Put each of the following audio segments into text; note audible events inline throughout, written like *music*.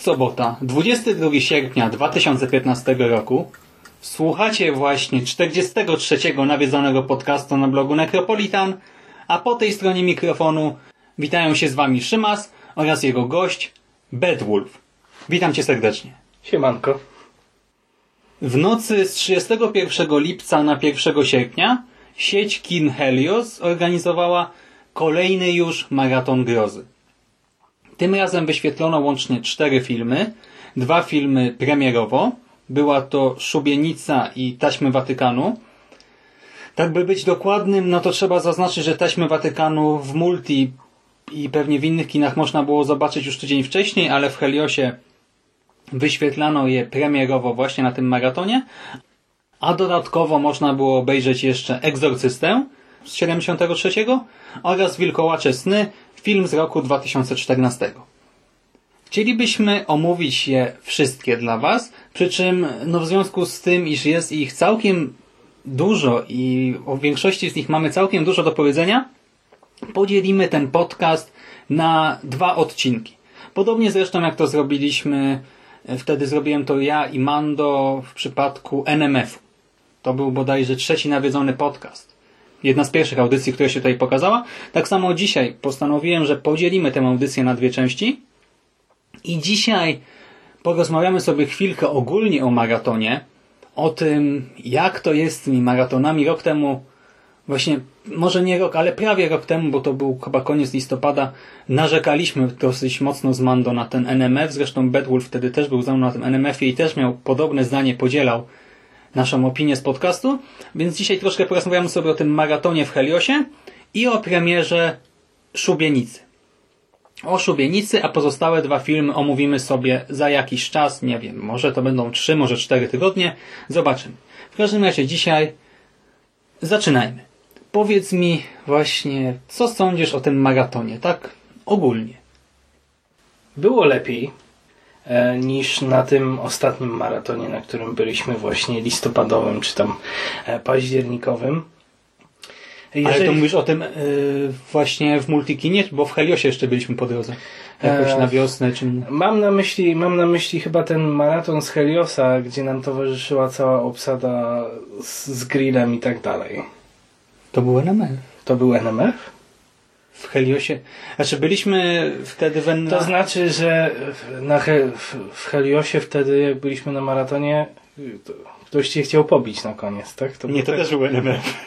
Jest sobota, 22 sierpnia 2015 roku. Słuchacie właśnie 43 nawiedzonego podcastu na blogu Necropolitan, a po tej stronie mikrofonu witają się z Wami Szymas oraz jego gość Bedwulf. Witam Cię serdecznie. Siemanko. W nocy z 31 lipca na 1 sierpnia sieć kin Helios organizowała kolejny już maraton grozy. Tym razem wyświetlono łącznie cztery filmy. Dwa filmy premierowo. Była to Szubienica i Taśmy Watykanu. Tak by być dokładnym, no to trzeba zaznaczyć, że Taśmy Watykanu w multi i pewnie w innych kinach można było zobaczyć już tydzień wcześniej, ale w Heliosie wyświetlano je premierowo właśnie na tym maratonie, a dodatkowo można było obejrzeć jeszcze Egzorcystę z 73 oraz Wilkołacze Sny, film z roku 2014. Chcielibyśmy omówić je wszystkie dla Was, przy czym no w związku z tym, iż jest ich całkiem dużo i o większości z nich mamy całkiem dużo do powiedzenia, podzielimy ten podcast na dwa odcinki. Podobnie zresztą jak to zrobiliśmy, wtedy zrobiłem to ja i Mando w przypadku NMF-u. To był bodajże trzeci nawiedzony podcast. Jedna z pierwszych audycji, która się tutaj pokazała. Tak samo dzisiaj postanowiłem, że podzielimy tę audycję na dwie części. I dzisiaj porozmawiamy sobie chwilkę ogólnie o maratonie, o tym, jak to jest z tymi maratonami. Rok temu, właśnie, może nie rok, ale prawie rok temu, bo to był chyba koniec listopada, narzekaliśmy dosyć mocno z Mando na ten NMF. Zresztą Bedwulf wtedy też był ze mną na tym NMF-ie i też miał podobne zdanie, podzielał naszą opinię z podcastu, więc dzisiaj troszkę porozmawiamy sobie o tym maratonie w Heliosie i o premierze Szubienicy. O Szubienicy, a pozostałe dwa filmy omówimy sobie za jakiś czas, nie wiem, może to będą trzy, może cztery tygodnie, zobaczymy. W każdym razie dzisiaj zaczynajmy. Powiedz mi właśnie, co sądzisz o tym maratonie, tak ogólnie? Było lepiej niż na tym ostatnim maratonie, na którym byliśmy właśnie listopadowym czy tam e, październikowym. Ale to mówisz o tym y, właśnie w Multikinie, bo w Heliosie jeszcze byliśmy po drodze. Jakoś E, na wiosnę, czy... Mam na myśli, mam na myśli chyba ten maraton z Heliosa, gdzie nam towarzyszyła cała obsada z, z grillem i tak dalej. To był NMF. To był NMF? W Heliosie. Znaczy byliśmy wtedy w To znaczy, że w- na He, w, Heliosie wtedy, jak byliśmy na maratonie, to ktoś cię chciał pobić na koniec, tak? To Nie, to tak- też był NMF.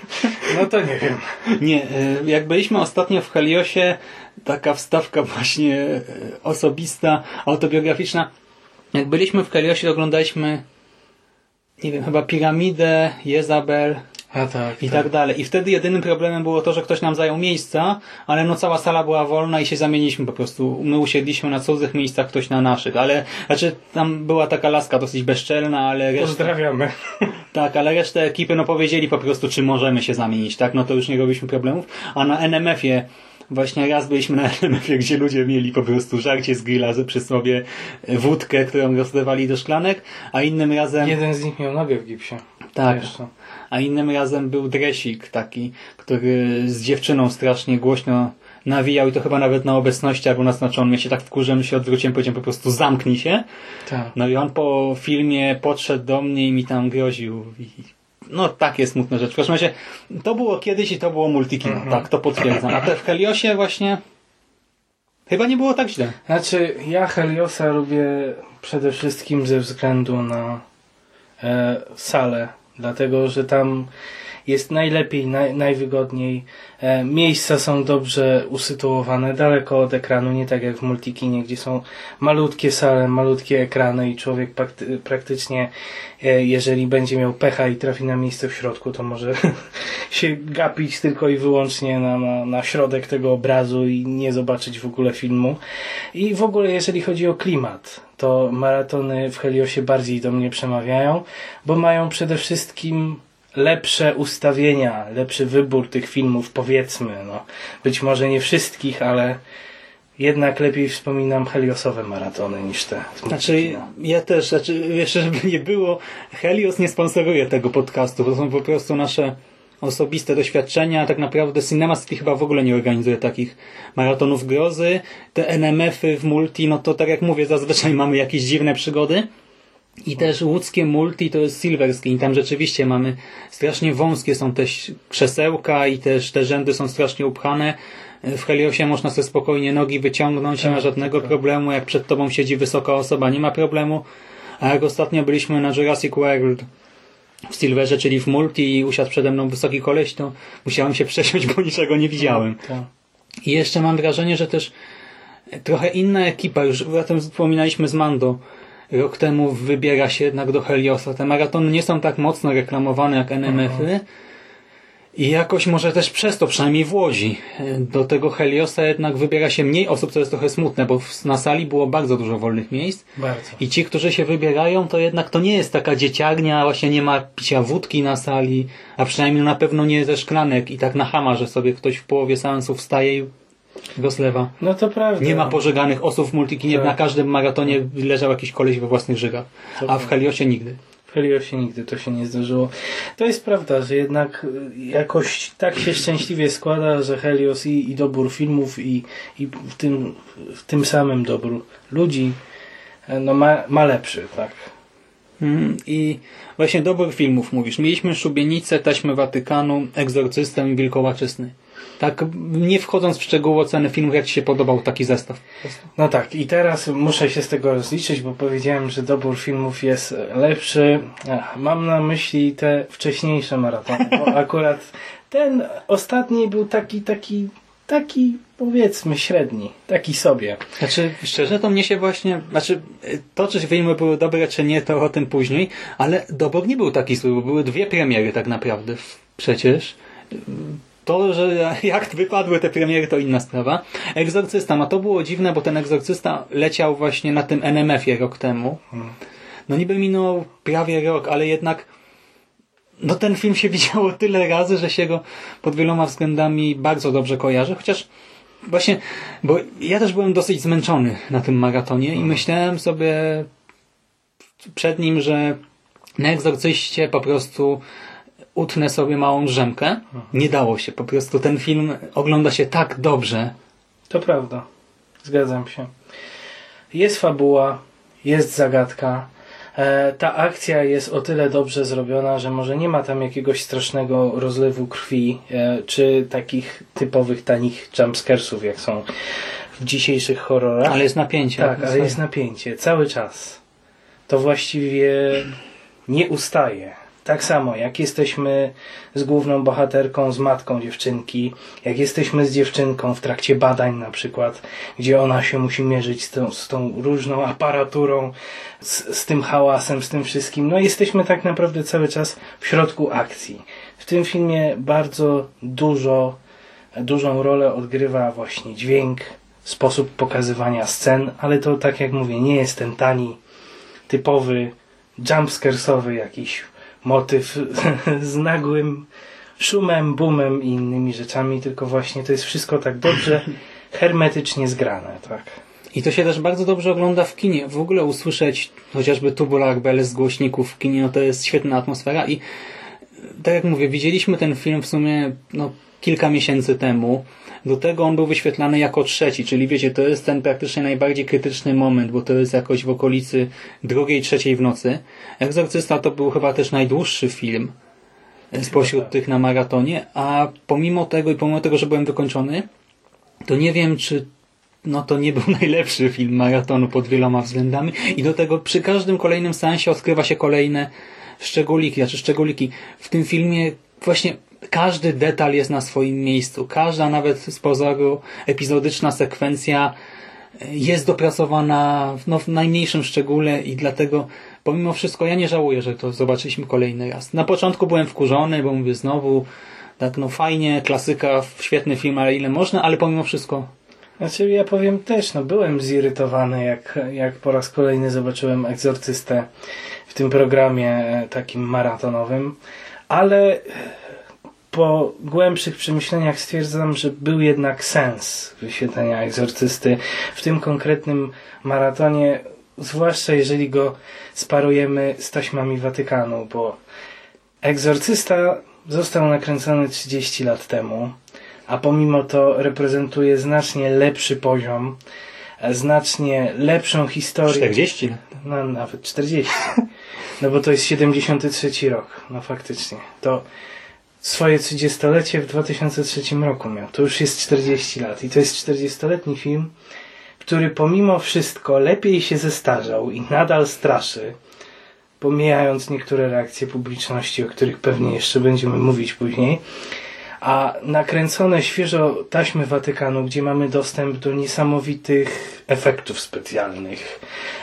No to nie wiem. Nie, y, jak byliśmy ostatnio w Heliosie, taka wstawka właśnie y, osobista, autobiograficzna. Jak byliśmy w Heliosie, oglądaliśmy nie wiem, chyba Piramidę, Jezabel A tak. i tak dalej. I wtedy jedynym problemem było to, że ktoś nam zajął miejsca, ale no cała sala była wolna i się zamieniliśmy po prostu. My usiedliśmy na cudzych miejscach, ktoś na naszych, ale znaczy tam była taka laska dosyć bezczelna, ale reszta, Pozdrawiamy. *laughs* tak, ale resztę ekipy no powiedzieli po prostu, czy możemy się zamienić, tak? No to już nie robiliśmy problemów. A na NMF-ie Właśnie raz byliśmy na *laughs* NMF-ie, gdzie ludzie mieli po prostu żarcie z grilla przy sobie wódkę, którą rozlewali do szklanek, a innym razem... Jeden z nich miał nogę w gipsie. Tak. Jeszcze. A innym razem był dresik taki, który z dziewczyną strasznie głośno nawijał i to chyba nawet na obecności albo naznaczonym. Ja się tak wkurzyłem, się odwróciłem, powiedziałem po prostu zamknij się. Tak. No i on po filmie podszedł do mnie i mi tam groził. I no takie smutne rzeczy. W każdym razie to było kiedyś i to było multikino. Tak, to potwierdzam. A te w Heliosie właśnie Chyba nie było tak źle. Znaczy, ja Heliosa lubię przede wszystkim ze względu na e, salę, dlatego że tam jest najlepiej, naj, najwygodniej. E, miejsca są dobrze usytuowane, daleko od ekranu, nie tak jak w multikinie, gdzie są malutkie sale, malutkie ekrany i człowiek prakty, praktycznie, e, jeżeli będzie miał pecha i trafi na miejsce w środku, to może *laughs* się gapić tylko i wyłącznie na, na, na środek tego obrazu i nie zobaczyć w ogóle filmu. I w ogóle, jeżeli chodzi o klimat, to maratony w Heliosie bardziej do mnie przemawiają, bo mają przede wszystkim lepsze ustawienia, lepszy wybór tych filmów, powiedzmy. No. Być może nie wszystkich, ale jednak lepiej wspominam heliosowe maratony niż te. Znaczy, ja też, znaczy, jeszcze żeby nie było, Helios nie sponsoruje tego podcastu, to są po prostu nasze osobiste doświadczenia. Tak naprawdę Cinema City chyba w ogóle nie organizuje takich maratonów grozy. Te NMF-y w multi, no to tak jak mówię, zazwyczaj *laughs* mamy jakieś dziwne przygody. I też łódzkie multi to jest Silver Screen. Tam rzeczywiście mamy strasznie wąskie są te krzesełka i też te rzędy są strasznie upchane. W Heliosie można sobie spokojnie nogi wyciągnąć, nie ma Tak, żadnego tak. problemu. Jak przed tobą siedzi wysoka osoba, nie ma problemu. A jak ostatnio byliśmy na Jurassic World w Silverze, czyli w multi i usiadł przede mną wysoki koleś, to musiałem się *laughs* przesiąść, bo niczego nie widziałem. Tak. I jeszcze mam wrażenie, że też trochę inna ekipa, już o tym wspominaliśmy z Mando, rok temu wybiera się jednak do Heliosa. Te maratony nie są tak mocno reklamowane jak NMF-y i jakoś może też przez to, przynajmniej w Łodzi, do tego Heliosa jednak wybiera się mniej osób, co jest trochę smutne, bo na sali było bardzo dużo wolnych miejsc Bardzo. i ci, którzy się wybierają, to jednak to nie jest taka dzieciarnia, właśnie nie ma picia wódki na sali, a przynajmniej na pewno nie ze szklanek i tak na hama, że sobie ktoś w połowie seansu wstaje i rozlewa. No to prawda. Nie ma pożeganych osób w multikinie, Tak. na każdym maratonie leżał jakiś koleś we własnych żygach, a w Heliosie nigdy. Heliosie nigdy to się nie zdarzyło. To jest prawda, że jednak y, jakoś tak się szczęśliwie składa, że Helios i, i dobór filmów i, i w, tym, w tym samym dobór ludzi e, no ma, ma lepszy, tak. Mm, I właśnie dobór filmów mówisz. Mieliśmy Szubienicę, Taśmy Watykanu, Egzorcystę i Wilkołaczysny. Tak, nie wchodząc w szczegóły oceny filmów, jak Ci się podobał taki zestaw? No tak, i teraz muszę się z tego rozliczyć, bo powiedziałem, że dobór filmów jest lepszy. Ach, mam na myśli te wcześniejsze maratony, bo *laughs* akurat ten ostatni był taki, taki, taki powiedzmy średni, taki sobie. Znaczy, szczerze, to mnie się właśnie, znaczy, to czy filmy były dobre, czy nie, to o tym później, ale dobór nie był taki zły, bo były dwie premiery tak naprawdę przecież. To, że *laughs* jak wypadły te premiery, to inna sprawa. Egzorcysta, no to było dziwne, bo ten Egzorcysta leciał właśnie na tym NMF-ie rok temu. No niby minął prawie rok, ale jednak no ten film się *laughs* widziało tyle razy, że się go pod wieloma względami bardzo dobrze kojarzy, chociaż Właśnie, bo ja też byłem dosyć zmęczony na tym maratonie i myślałem sobie przed nim, że na egzorcyście po prostu utnę sobie małą drzemkę. Nie dało się. Po prostu ten film ogląda się tak dobrze. To prawda. Zgadzam się. Jest fabuła, jest zagadka. E, ta akcja jest o tyle dobrze zrobiona, że może nie ma tam jakiegoś strasznego rozlewu krwi, e, czy takich typowych tanich jumpscaresów, jak są w dzisiejszych horrorach. Ale jest napięcie. Tak, ale jest napięcie cały czas. To właściwie nie ustaje. Tak samo jak jesteśmy z główną bohaterką, z matką dziewczynki, jak jesteśmy z dziewczynką w trakcie badań na przykład, gdzie ona się musi mierzyć z tą, z tą różną aparaturą, z, z tym hałasem, z tym wszystkim. No jesteśmy tak naprawdę cały czas w środku akcji. W tym filmie bardzo dużo, dużą rolę odgrywa właśnie dźwięk, sposób pokazywania scen, ale to tak jak mówię, nie jest ten tani, typowy, jumpscaresowy jakiś motyw *laughs* z nagłym szumem, boomem i innymi rzeczami, tylko właśnie to jest wszystko tak dobrze *laughs* hermetycznie zgrane, tak. I to się też bardzo dobrze ogląda w kinie. W ogóle usłyszeć chociażby Tubular Bells z głośników w kinie, no to jest świetna atmosfera i tak jak mówię, widzieliśmy ten film w sumie no, kilka miesięcy temu. Do tego on był wyświetlany jako trzeci, czyli wiecie, to jest ten praktycznie najbardziej krytyczny moment, bo to jest jakoś w okolicy drugiej, trzeciej w nocy. Egzorcysta to był chyba też najdłuższy film spośród tych na maratonie, a pomimo tego i pomimo tego, że byłem wykończony, to nie wiem, czy no to nie był *laughs* najlepszy film maratonu pod wieloma względami i do tego przy każdym kolejnym sensie odkrywa się kolejne szczególiki, znaczy szczególiki. W tym filmie właśnie każdy detal jest na swoim miejscu. Każda nawet z pozoru epizodyczna sekwencja jest dopracowana no, w najmniejszym szczególe i dlatego pomimo wszystko ja nie żałuję, że to zobaczyliśmy kolejny raz. Na początku byłem wkurzony, bo mówię znowu tak no fajnie, klasyka, świetny film, ale ile można, ale pomimo wszystko Znaczy ja powiem też, no byłem zirytowany jak, jak po raz kolejny zobaczyłem Egzorcystę w tym programie e, takim maratonowym, ale po głębszych przemyśleniach stwierdzam, że był jednak sens wyświetlenia Egzorcysty w tym konkretnym maratonie, zwłaszcza jeżeli go sparujemy z taśmami Watykanu, bo Egzorcysta został nakręcony 30 lat temu, a pomimo to reprezentuje znacznie lepszy poziom, znacznie lepszą historię. 40 lat. No nawet 40. No bo to jest 73 rok. No faktycznie. To swoje 30-lecie w 2003 roku miał. To już jest 40 lat. I to jest 40-letni film, który pomimo wszystko lepiej się zestarzał i nadal straszy, pomijając niektóre reakcje publiczności, o których pewnie jeszcze będziemy mówić później, a nakręcone świeżo taśmy Watykanu, gdzie mamy dostęp do niesamowitych efektów specjalnych.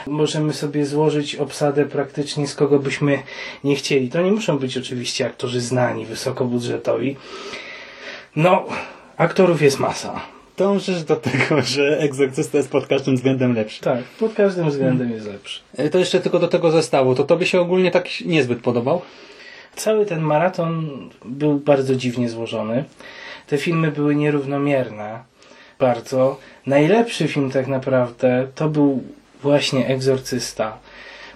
Możemy sobie złożyć obsadę praktycznie z kogo byśmy nie chcieli. To nie muszą być oczywiście aktorzy znani, wysokobudżetowi. No, aktorów jest masa. Dążysz do tego, że egzorcysta jest pod każdym względem lepszy. Tak, pod każdym względem jest lepszy. E, To jeszcze tylko do tego zestawu. To tobie się ogólnie tak niezbyt podobał? Cały ten maraton był bardzo dziwnie złożony. Te filmy były nierównomierne. Bardzo. Najlepszy film tak naprawdę to był właśnie Egzorcysta.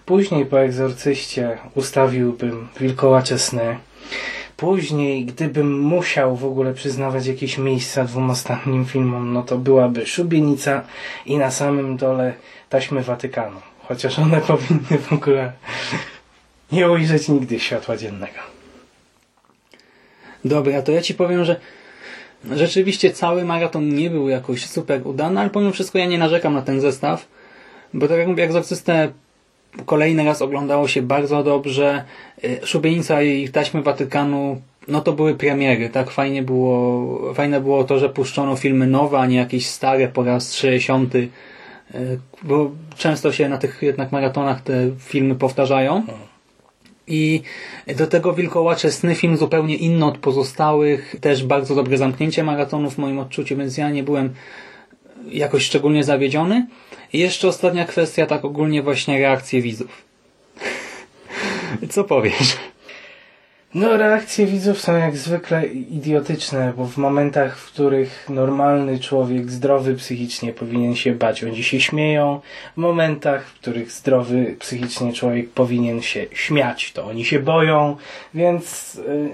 Później po Egzorcyście ustawiłbym Wilkołacze sny. Później, gdybym musiał w ogóle przyznawać jakieś miejsca dwóm ostatnim filmom, no to byłaby Szubienica i na samym dole taśmy Watykanu. Chociaż one *laughs* powinny w ogóle nie ujrzeć nigdy światła dziennego. Dobra, to ja ci powiem, że rzeczywiście cały maraton nie był jakoś super udany, ale pomimo wszystko ja nie narzekam na ten zestaw, bo tak jak mówię, Egzorcystę kolejny raz oglądało się bardzo dobrze. Y, Szubienica i taśmy Watykanu, no to były premiery, tak? Fajnie było, fajne było to, że puszczono filmy nowe, a nie jakieś stare po raz 60. y, Bo często się na tych jednak maratonach te filmy powtarzają. I do tego Wilkołacze Sny film zupełnie inny od pozostałych. Też bardzo dobre zamknięcie maratonu w moim odczuciu, więc ja nie byłem jakoś szczególnie zawiedziony. I jeszcze ostatnia kwestia, tak ogólnie właśnie reakcje widzów. *laughs* Co powiesz? No, reakcje widzów są jak zwykle idiotyczne, bo w momentach, w których normalny człowiek, zdrowy psychicznie powinien się bać, oni się śmieją. W momentach, w których zdrowy psychicznie człowiek powinien się śmiać, to oni się boją, więc y,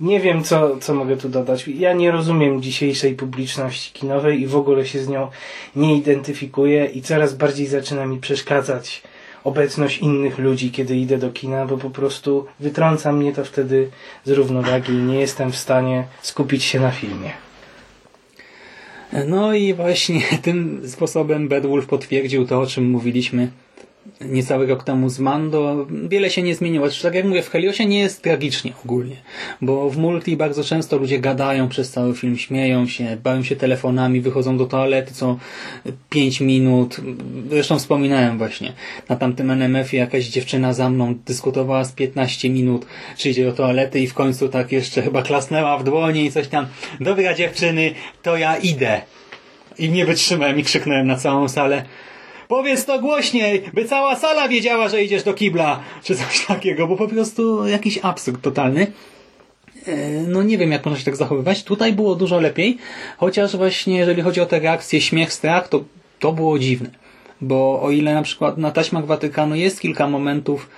nie wiem, co, co mogę tu dodać. Ja nie rozumiem dzisiejszej publiczności kinowej i w ogóle się z nią nie identyfikuję i coraz bardziej zaczyna mi przeszkadzać obecność innych ludzi, kiedy idę do kina, bo po prostu wytrąca mnie to wtedy z równowagi i nie jestem w stanie skupić się na filmie. No i właśnie *laughs* tym sposobem Bedwulf potwierdził to, o czym mówiliśmy niecały rok temu z Mando. Wiele się nie zmieniło. Zresztą, tak jak mówię, w Heliosie nie jest tragicznie ogólnie, bo w multi bardzo często ludzie gadają przez cały film, śmieją się, bawią się telefonami, wychodzą do toalety co 5 minut. Zresztą wspominałem właśnie, na tamtym NMF-ie jakaś dziewczyna za mną dyskutowała z 15 minut, czy idzie do toalety i w końcu tak jeszcze chyba klasnęła w dłonie i coś tam. Dobra dziewczyny, to ja idę. I nie wytrzymałem i krzyknąłem na całą salę. Powiedz to głośniej, by cała sala wiedziała, że idziesz do kibla, czy coś takiego, bo po prostu jakiś absurd totalny. E, No nie wiem, jak można się tak zachowywać. Tutaj było dużo lepiej, chociaż właśnie jeżeli chodzi o te reakcje śmiech, strach, to, to było dziwne. Bo o ile na przykład na taśmach Watykanu jest kilka momentów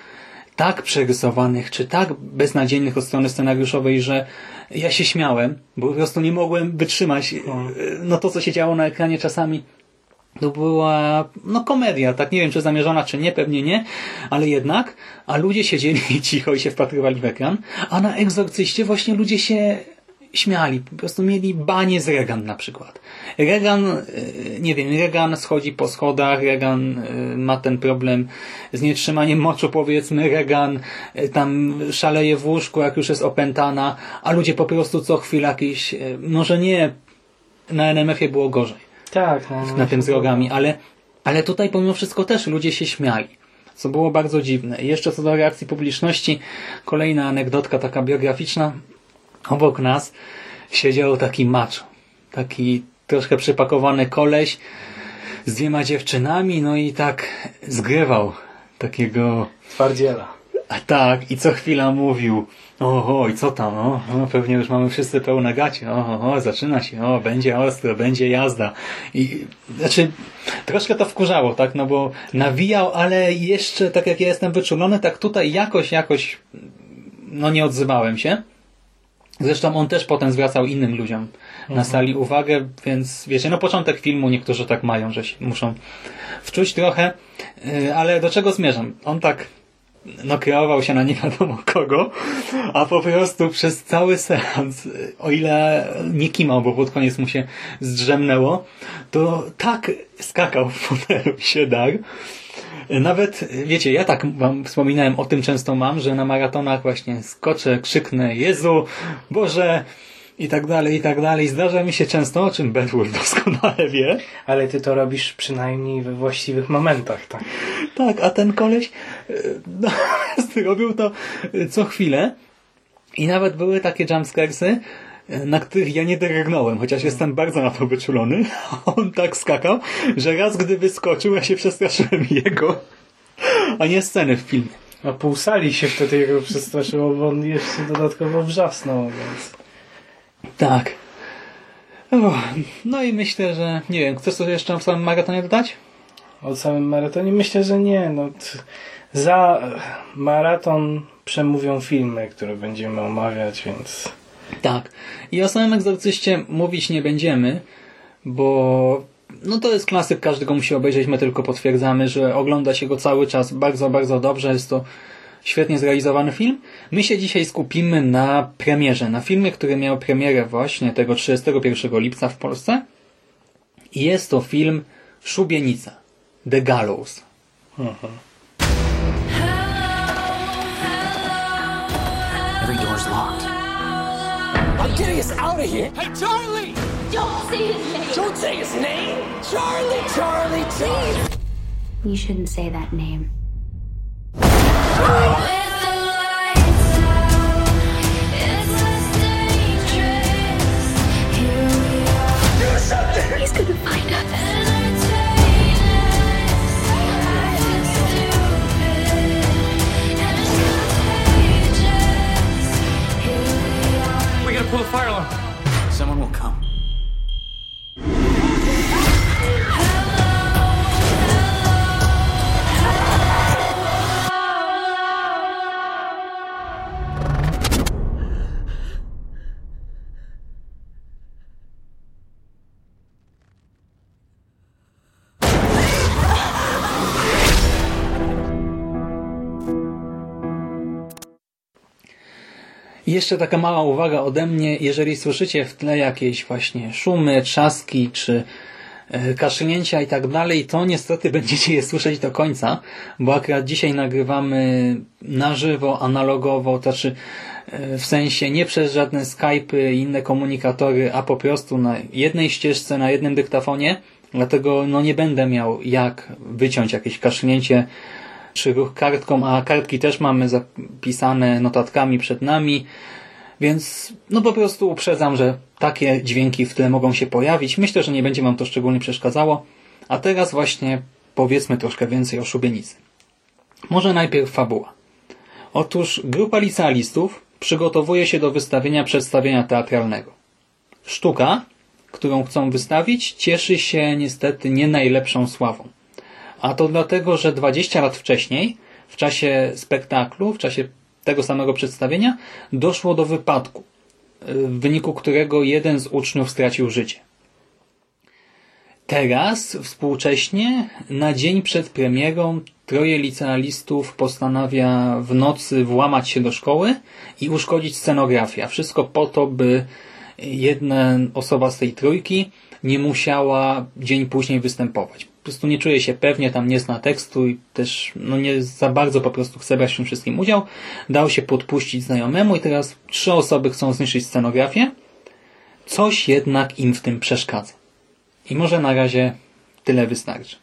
tak przerysowanych, czy tak beznadziejnych od strony scenariuszowej, że ja się śmiałem, bo po prostu nie mogłem wytrzymać. E, No to, co się działo na ekranie czasami to była no komedia, tak nie wiem czy zamierzona, czy nie, pewnie nie, ale jednak, a ludzie siedzieli *laughs* cicho i się wpatrywali w ekran, a na egzorcyście właśnie ludzie się śmiali, po prostu mieli banie z Regan na przykład. Regan, e, nie wiem, Regan schodzi po schodach, Regan e, ma ten problem z nietrzymaniem moczu powiedzmy, Regan e, tam szaleje w łóżku, jak już jest opętana, a ludzie po prostu co chwilę jakieś, może nie, na NMF-ie było gorzej. Tak, no, na tym z rogami, ale, ale tutaj pomimo wszystko też ludzie się śmiali co było bardzo dziwne. I jeszcze co do reakcji publiczności, kolejna anegdotka taka biograficzna. Obok nas siedział taki macz, taki troszkę przypakowany koleś z dwiema dziewczynami, no i tak zgrywał takiego... Twardziela. A tak, i co chwila mówił, o, i co tam, o, o, pewnie już mamy wszyscy pełne gacie, o, o, zaczyna się, o, będzie ostro, będzie jazda. I, znaczy, troszkę to wkurzało, tak, no bo nawijał, ale jeszcze, tak jak ja jestem wyczulony, tak tutaj jakoś, jakoś, no nie odzywałem się. Zresztą on też potem zwracał innym ludziom na mhm. sali uwagę, więc wiecie, no początek filmu niektórzy tak mają, że się muszą wczuć trochę, y, ale do czego zmierzam? On tak kreował się na nie wiadomo kogo, a po prostu przez cały seans, o ile nie kimał, bo pod koniec mu się zdrzemnęło, to tak skakał w fotelu się dar. Nawet, wiecie, ja tak wam wspominałem, o tym często mam, że na maratonach właśnie skoczę, krzyknę Jezu, Boże, i tak dalej, i tak dalej. Zdarza mi się często, o czym Bedwulf *laughs* doskonale wie. Ale ty to robisz przynajmniej we właściwych momentach, tak? Tak, a ten koleś e, no, *laughs* robił to co chwilę i nawet były takie jumpscaresy, e, na których ja nie drgnąłem, chociaż jestem bardzo na to wyczulony. *laughs* On tak skakał, że raz gdy wyskoczył, ja się przestraszyłem jego, a nie sceny w filmie. A pół sali się wtedy jego przestraszyło, bo on jeszcze dodatkowo wrzasnął, więc... Tak. no i myślę, że nie wiem, chcesz coś jeszcze w samym maratonie dodać? O samym maratonie? Myślę, że nie. No, za maraton przemówią filmy, które będziemy omawiać, więc... Tak. I o samym egzorcyście mówić nie będziemy, bo no to jest klasyk, każdy go musi obejrzeć, my tylko potwierdzamy, że ogląda się go cały czas bardzo, bardzo dobrze. Jest to świetnie zrealizowany film. My się dzisiaj skupimy na premierze, na filmie, który miał premierę właśnie tego 31 lipca w Polsce. I jest to film Szubienica, The Gallows. Mhm. Every door's locked. I'm getting us out of here. Hey, Charlie! Don't say his name. Don't say his name. Charlie, Charlie, Charlie. You shouldn't say that name. Pull a fire alarm. Someone will come. Jeszcze taka mała uwaga ode mnie, jeżeli słyszycie w tle jakieś właśnie szumy, trzaski czy e, kaszlnięcia i tak dalej, to niestety *laughs* będziecie je słyszeć do końca, bo akurat dzisiaj nagrywamy na żywo, analogowo, to znaczy e, w sensie nie przez żadne Skype'y i inne komunikatory, a po prostu na jednej ścieżce, na jednym dyktafonie, dlatego no nie będę miał jak wyciąć jakieś kaszlnięcie czy ruch kartką, a kartki też mamy zapisane notatkami przed nami, więc no po prostu uprzedzam, że takie dźwięki w tle mogą się pojawić. Myślę, że nie będzie Wam to szczególnie przeszkadzało. A teraz właśnie powiedzmy troszkę więcej o szubienicy. Może najpierw fabuła. Otóż grupa licealistów przygotowuje się do wystawienia przedstawienia teatralnego. Sztuka, którą chcą wystawić, cieszy się niestety nie najlepszą sławą. A to dlatego, że 20 lat wcześniej, w czasie spektaklu, w czasie tego samego przedstawienia, doszło do wypadku, w wyniku którego jeden z uczniów stracił życie. Teraz, współcześnie, na dzień przed premierą, troje licealistów postanawia w nocy włamać się do szkoły i uszkodzić scenografię. Wszystko po to, by jedna osoba z tej trójki nie musiała dzień później występować. Po prostu nie czuje się pewnie, tam nie zna tekstu i też no nie za bardzo po prostu chce brać w tym wszystkim udział. Dał się podpuścić znajomemu i teraz trzy osoby chcą zniszczyć scenografię. Coś jednak im w tym przeszkadza. I może na razie tyle wystarczy.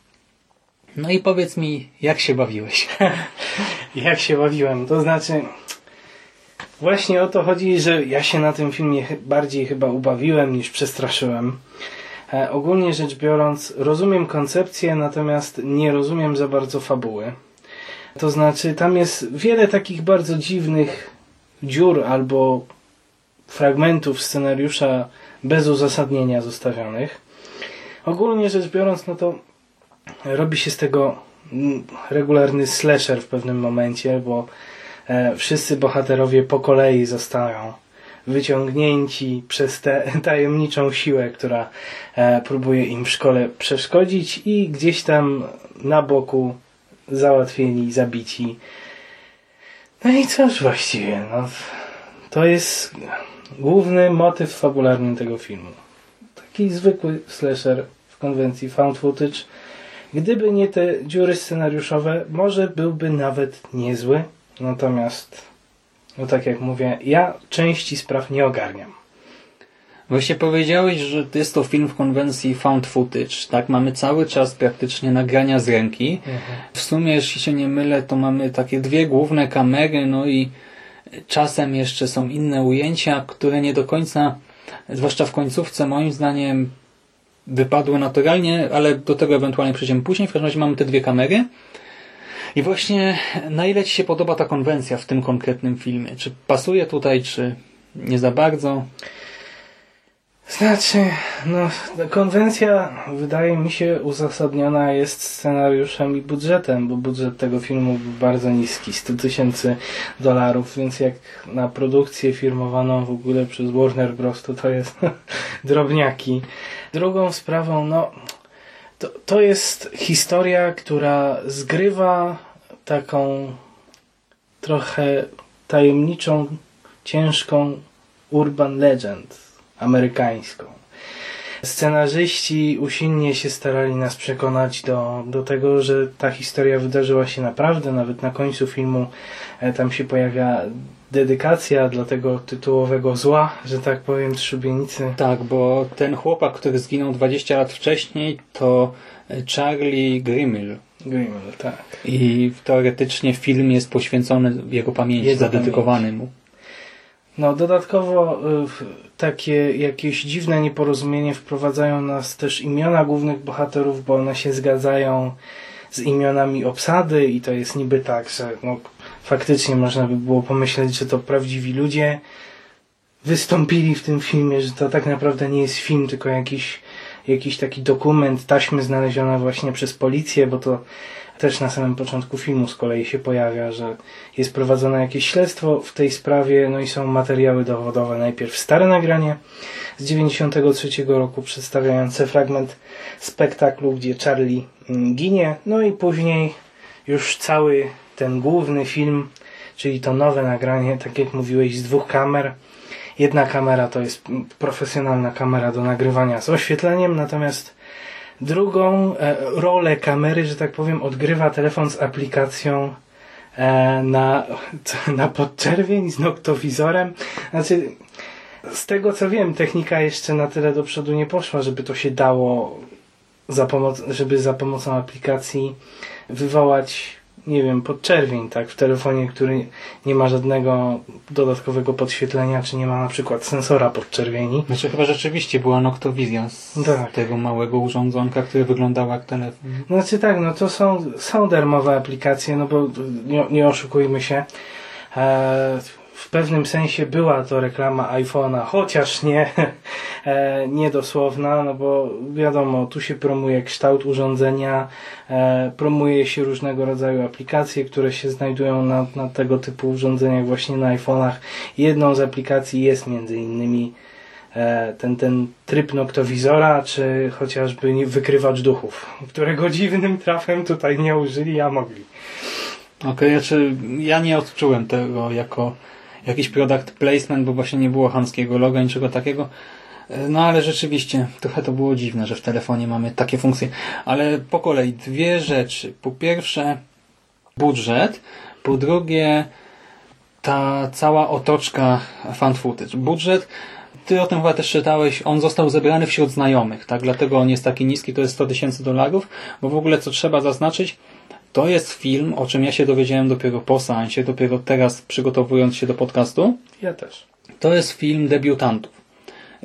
No i powiedz mi, jak się bawiłeś? *laughs* Jak się bawiłem? To znaczy, właśnie o to chodzi, że ja się na tym filmie bardziej chyba ubawiłem niż przestraszyłem. E, ogólnie rzecz biorąc, rozumiem koncepcję, natomiast nie rozumiem za bardzo fabuły. To znaczy, tam jest wiele takich bardzo dziwnych dziur albo fragmentów scenariusza bez uzasadnienia zostawionych. Ogólnie rzecz biorąc, no to robi się z tego regularny slasher w pewnym momencie, bo e, wszyscy bohaterowie po kolei zostają wyciągnięci przez tę tajemniczą siłę, która e, próbuje im w szkole przeszkodzić i gdzieś tam na boku załatwieni, zabici. No i cóż właściwie, no, to jest główny motyw fabularny tego filmu. Taki zwykły slasher w konwencji found footage. Gdyby nie te dziury scenariuszowe, może byłby nawet niezły. Natomiast, no tak jak mówię, ja części spraw nie ogarniam. Właśnie powiedziałeś, że jest to film w konwencji found footage, tak? Mamy cały czas praktycznie nagrania z ręki. Mhm. W sumie, jeśli się nie mylę, to mamy takie dwie główne kamery, no i czasem jeszcze są inne ujęcia, które nie do końca, zwłaszcza w końcówce, moim zdaniem wypadły naturalnie, ale do tego ewentualnie przejdziemy później. W każdym razie mamy te dwie kamery. I właśnie na ile Ci się podoba ta konwencja w tym konkretnym filmie? Czy pasuje tutaj, czy nie za bardzo? Znaczy, no, konwencja wydaje mi się uzasadniona jest scenariuszem i budżetem, bo budżet tego filmu był bardzo niski, 100 tysięcy dolarów, więc jak na produkcję firmowaną w ogóle przez Warner Bros. to to jest *laughs* drobniaki. Drugą sprawą, no, to, to jest historia, która zgrywa taką trochę tajemniczą, ciężką urban legend amerykańską. Scenarzyści usilnie się starali nas przekonać do, do tego, że ta historia wydarzyła się naprawdę. Nawet na końcu filmu e, tam się pojawia dedykacja dla tego tytułowego zła, że tak powiem, szubienicy. Tak, bo ten chłopak, który zginął 20 lat wcześniej, to Charlie Grimmel. Grimmel, tak. I teoretycznie film jest poświęcony jego pamięci, Jego zadedykowany mu. No, dodatkowo y, takie jakieś dziwne nieporozumienie wprowadzają nas też imiona głównych bohaterów, bo one się zgadzają z imionami obsady i to jest niby tak, że no, faktycznie można by było pomyśleć, że to prawdziwi ludzie wystąpili w tym filmie, że to tak naprawdę nie jest film, tylko jakiś, jakiś taki dokument, taśmy znaleziona właśnie przez policję, bo to też na samym początku filmu z kolei się pojawia, że jest prowadzone jakieś śledztwo w tej sprawie, no i są materiały dowodowe. Najpierw stare nagranie z 93 roku przedstawiające fragment spektaklu, gdzie Charlie mm, ginie, no i później już cały ten główny film, czyli to nowe nagranie, tak jak mówiłeś, z dwóch kamer. Jedna kamera to jest profesjonalna kamera do nagrywania z oświetleniem, natomiast drugą e, rolę kamery, że tak powiem, odgrywa telefon z aplikacją e, na, *laughs* na podczerwień z noktowizorem. Znaczy, z tego co wiem, technika jeszcze na tyle do przodu nie poszła, żeby to się dało za pomoc, żeby za pomocą aplikacji wywołać, nie wiem, podczerwień, tak, w telefonie, który nie ma żadnego dodatkowego podświetlenia, czy nie ma na przykład sensora podczerwieni. Znaczy chyba rzeczywiście była Noctowizja z Tak. tego małego urządzonka, które wyglądało jak telefon. Znaczy tak, no to są, są darmowe aplikacje, no bo nie, nie oszukujmy się. E, w pewnym sensie była to reklama iPhone'a, chociaż nie, *laughs* e, niedosłowna, no bo wiadomo, tu się promuje kształt urządzenia, e, promuje się różnego rodzaju aplikacje, które się znajdują na, na tego typu urządzeniach właśnie na iPhone'ach. Jedną z aplikacji jest między innymi e, ten, ten tryb noktowizora, czy chociażby wykrywacz duchów, *laughs* którego dziwnym trafem tutaj nie użyli, a mogli. Okej, znaczy ja nie odczułem tego jako jakiś product placement, bo właśnie nie było chamskiego loga, niczego takiego. No ale rzeczywiście, trochę to było dziwne, że w telefonie mamy takie funkcje. Ale po kolei dwie rzeczy. Po pierwsze budżet, po drugie ta cała otoczka fan footage. Budżet, ty o tym chyba też czytałeś, on został zebrany wśród znajomych, tak? Dlatego on jest taki niski, to jest 100 tysięcy dolarów, bo w ogóle co trzeba zaznaczyć, to jest film, o czym ja się dowiedziałem dopiero po seansie, dopiero teraz przygotowując się do podcastu. Ja też. To jest film debiutantów.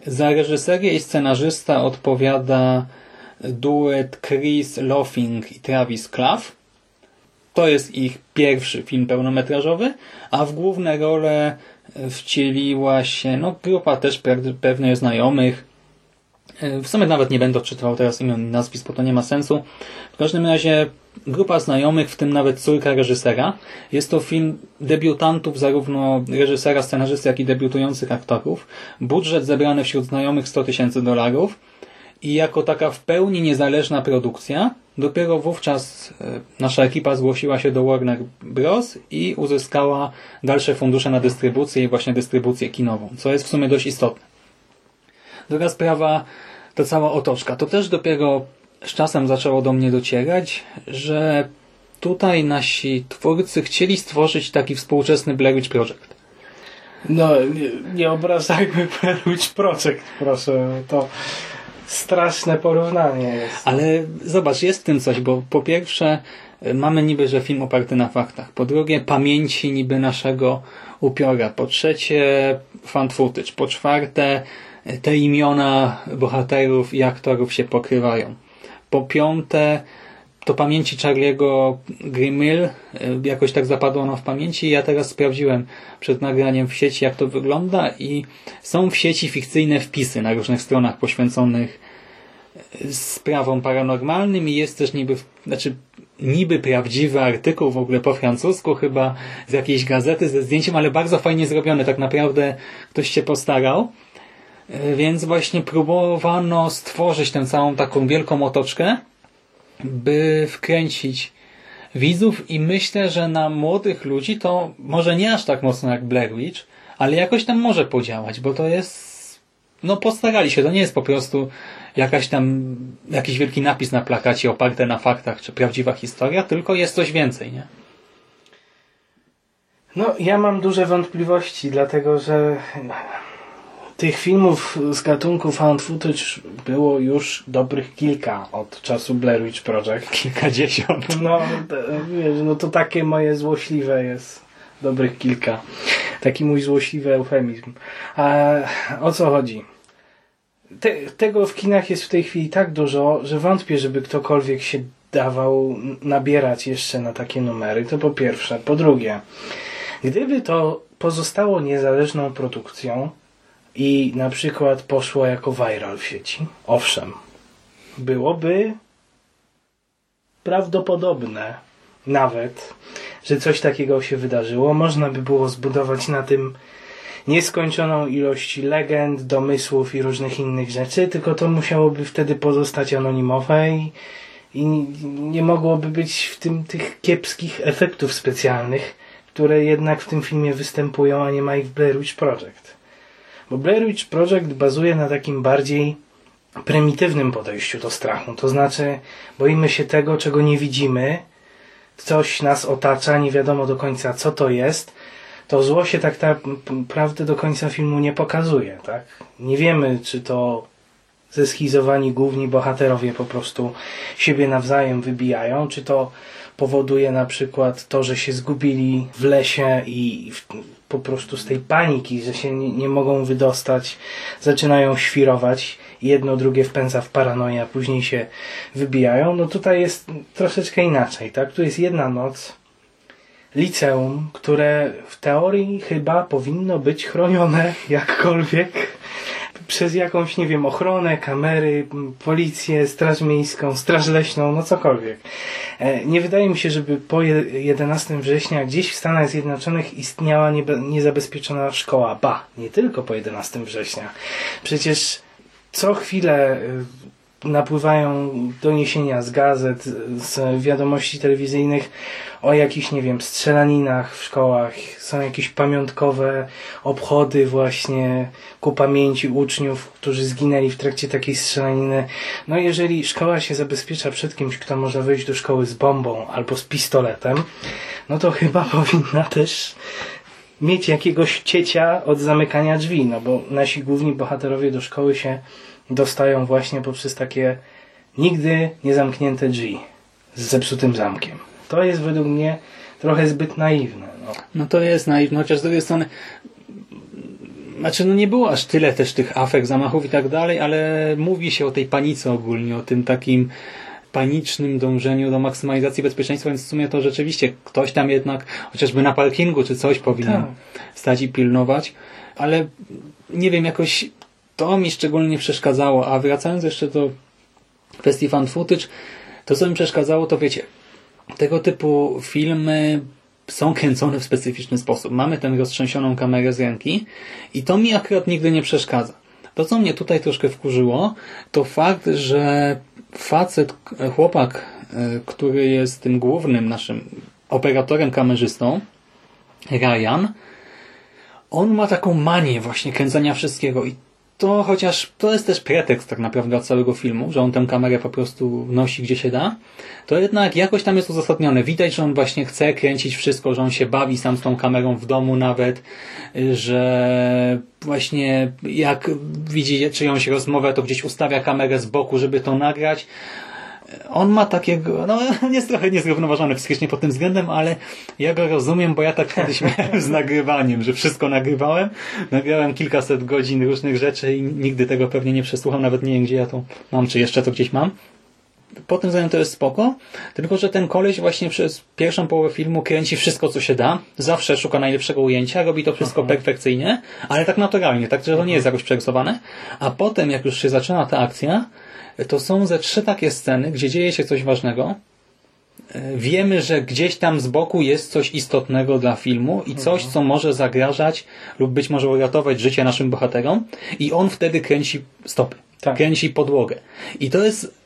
Za reżyserię i scenarzysta odpowiada duet Chris Loffing i Travis Clough. To jest ich pierwszy film pełnometrażowy, a w główne role wcieliła się no, grupa też pewnych znajomych. W sumie nawet nie będę odczytywał teraz imion i nazwisk, bo to nie ma sensu. W każdym razie grupa znajomych, w tym nawet córka reżysera. Jest to film debiutantów, zarówno reżysera, scenarzysty, jak i debiutujących aktorów. Budżet zebrany wśród znajomych 100 tysięcy dolarów i jako taka w pełni niezależna produkcja dopiero wówczas e, nasza ekipa zgłosiła się do Warner Bros. i uzyskała dalsze fundusze na dystrybucję i właśnie dystrybucję kinową, co jest w sumie dość istotne. Druga sprawa to cała otoczka. To też dopiero z czasem zaczęło do mnie docierać, że tutaj nasi twórcy chcieli stworzyć taki współczesny Blair Witch Project. No, nie, nie obrażajmy *laughs* Blair Witch Project, proszę. To straszne porównanie jest. Ale zobacz, jest w tym coś, bo po pierwsze mamy niby, że film oparty na faktach. Po drugie, pamięci niby naszego upiora. Po trzecie, fan footage. Po czwarte, te imiona bohaterów i aktorów się pokrywają. Po piąte, to pamięci Charlie'ego Grimmill jakoś tak zapadło ono w pamięci. Ja teraz sprawdziłem przed nagraniem w sieci, jak to wygląda i są w sieci fikcyjne wpisy na różnych stronach poświęconych sprawom paranormalnym i jest też niby, znaczy niby prawdziwy artykuł w ogóle po francusku chyba z jakiejś gazety ze zdjęciem, ale bardzo fajnie zrobiony. Tak naprawdę ktoś się postarał. Więc właśnie próbowano stworzyć tę całą taką wielką otoczkę, by wkręcić widzów i myślę, że na młodych ludzi to może nie aż tak mocno jak Blair Witch, ale jakoś tam może podziałać, bo to jest no postarali się, to nie jest po prostu jakaś tam jakiś wielki napis na plakacie oparte na faktach, czy prawdziwa historia, tylko jest coś więcej, nie? No, ja mam duże wątpliwości, dlatego że tych filmów z gatunku found footage było już dobrych kilka od czasu Blair Witch Project. Kilkadziesiąt. No, wiesz, no to takie moje złośliwe jest. Dobrych kilka. Taki mój złośliwy eufemizm. A o co chodzi? Te, tego w kinach jest w tej chwili tak dużo, że wątpię, żeby ktokolwiek się dawał nabierać jeszcze na takie numery. To po pierwsze. Po drugie, gdyby to pozostało niezależną produkcją, i na przykład poszło jako viral w sieci, owszem, byłoby prawdopodobne nawet, że coś takiego się wydarzyło. Można by było zbudować na tym nieskończoną ilość legend, domysłów i różnych innych rzeczy, tylko to musiałoby wtedy pozostać anonimowe i, i nie mogłoby być w tym tych kiepskich efektów specjalnych, które jednak w tym filmie występują, a nie ma ich w Blair Witch Project. Bo Blair Witch Project bazuje na takim bardziej prymitywnym podejściu do strachu. To znaczy, boimy się tego, czego nie widzimy, coś nas otacza, nie wiadomo do końca, co to jest. To zło się tak naprawdę do końca filmu nie pokazuje, tak? Nie wiemy, czy to zeschizowani główni bohaterowie po prostu siebie nawzajem wybijają, czy to powoduje na przykład to, że się zgubili w lesie i po prostu z tej paniki, że się nie, mogą wydostać, zaczynają świrować. Jedno, drugie wpędza w paranoję, a później się wybijają. No tutaj jest troszeczkę inaczej, tak? Tu jest jedna noc, liceum, które w teorii chyba powinno być chronione *laughs* jakkolwiek przez jakąś, nie wiem, ochronę, kamery, policję, straż miejską, straż leśną, no cokolwiek. E, nie wydaje mi się, żeby po 11 września gdzieś w Stanach Zjednoczonych istniała niezabezpieczona szkoła. Ba, nie tylko po 11 września. Przecież co chwilę e, napływają doniesienia z gazet, z wiadomości telewizyjnych o jakichś, nie wiem, strzelaninach w szkołach. Są jakieś pamiątkowe obchody właśnie ku pamięci uczniów, którzy zginęli w trakcie takiej strzelaniny. No jeżeli szkoła się zabezpiecza przed kimś, kto może wejść do szkoły z bombą albo z pistoletem, no to chyba *laughs* powinna też mieć jakiegoś ciecia od zamykania drzwi, no bo nasi główni bohaterowie do szkoły się dostają właśnie poprzez takie nigdy nie zamknięte drzwi z zepsutym zamkiem. To jest według mnie trochę zbyt naiwne. No, no to jest naiwne, chociaż z drugiej strony znaczy, no nie było aż tyle też tych afek, zamachów i tak dalej, ale mówi się o tej panice ogólnie, o tym takim panicznym dążeniu do maksymalizacji bezpieczeństwa, więc w sumie to rzeczywiście ktoś tam jednak, chociażby na parkingu czy coś powinien tak. stać i pilnować, ale nie wiem, jakoś to mi szczególnie przeszkadzało, a wracając jeszcze do kwestii fan footage, to co mi przeszkadzało, to wiecie, tego typu filmy są kręcone w specyficzny sposób. Mamy tę roztrzęsioną kamerę z ręki i to mi akurat nigdy nie przeszkadza. To, co mnie tutaj troszkę wkurzyło, to fakt, że facet, chłopak, e, który jest tym głównym naszym operatorem, kamerzystą, Ryan, on ma taką manię właśnie kręcenia wszystkiego i to chociaż to jest też pretekst tak naprawdę dla całego filmu, że on tę kamerę po prostu nosi gdzie się da, to jednak jakoś tam jest uzasadnione. Widać, że on właśnie chce kręcić wszystko, że on się bawi sam z tą kamerą w domu nawet, że właśnie jak widzi czyjąś rozmowę, to gdzieś ustawia kamerę z boku, żeby to nagrać on ma takiego, no *laughs* jest trochę niezrównoważony psychicznie pod tym względem, ale ja go rozumiem, bo ja tak kiedyś *laughs* miałem z nagrywaniem, że wszystko nagrywałem, nagrałem kilkaset godzin różnych rzeczy i nigdy tego pewnie nie przesłucham, nawet nie wiem gdzie ja to mam, czy jeszcze to gdzieś mam. Po tym względem to jest spoko, tylko że ten koleś właśnie przez pierwszą połowę filmu kręci wszystko, co się da, zawsze szuka najlepszego ujęcia, robi to wszystko mhm. perfekcyjnie, ale tak naturalnie, tak, że to nie jest jakoś przerysowane, a potem jak już się zaczyna ta akcja, to są ze trzy takie sceny, gdzie dzieje się coś ważnego. E, wiemy, że gdzieś tam z boku jest coś istotnego dla filmu i coś, co może zagrażać lub być może uratować życie naszym bohaterom i on wtedy kręci stopy, tak. kręci podłogę. I to jest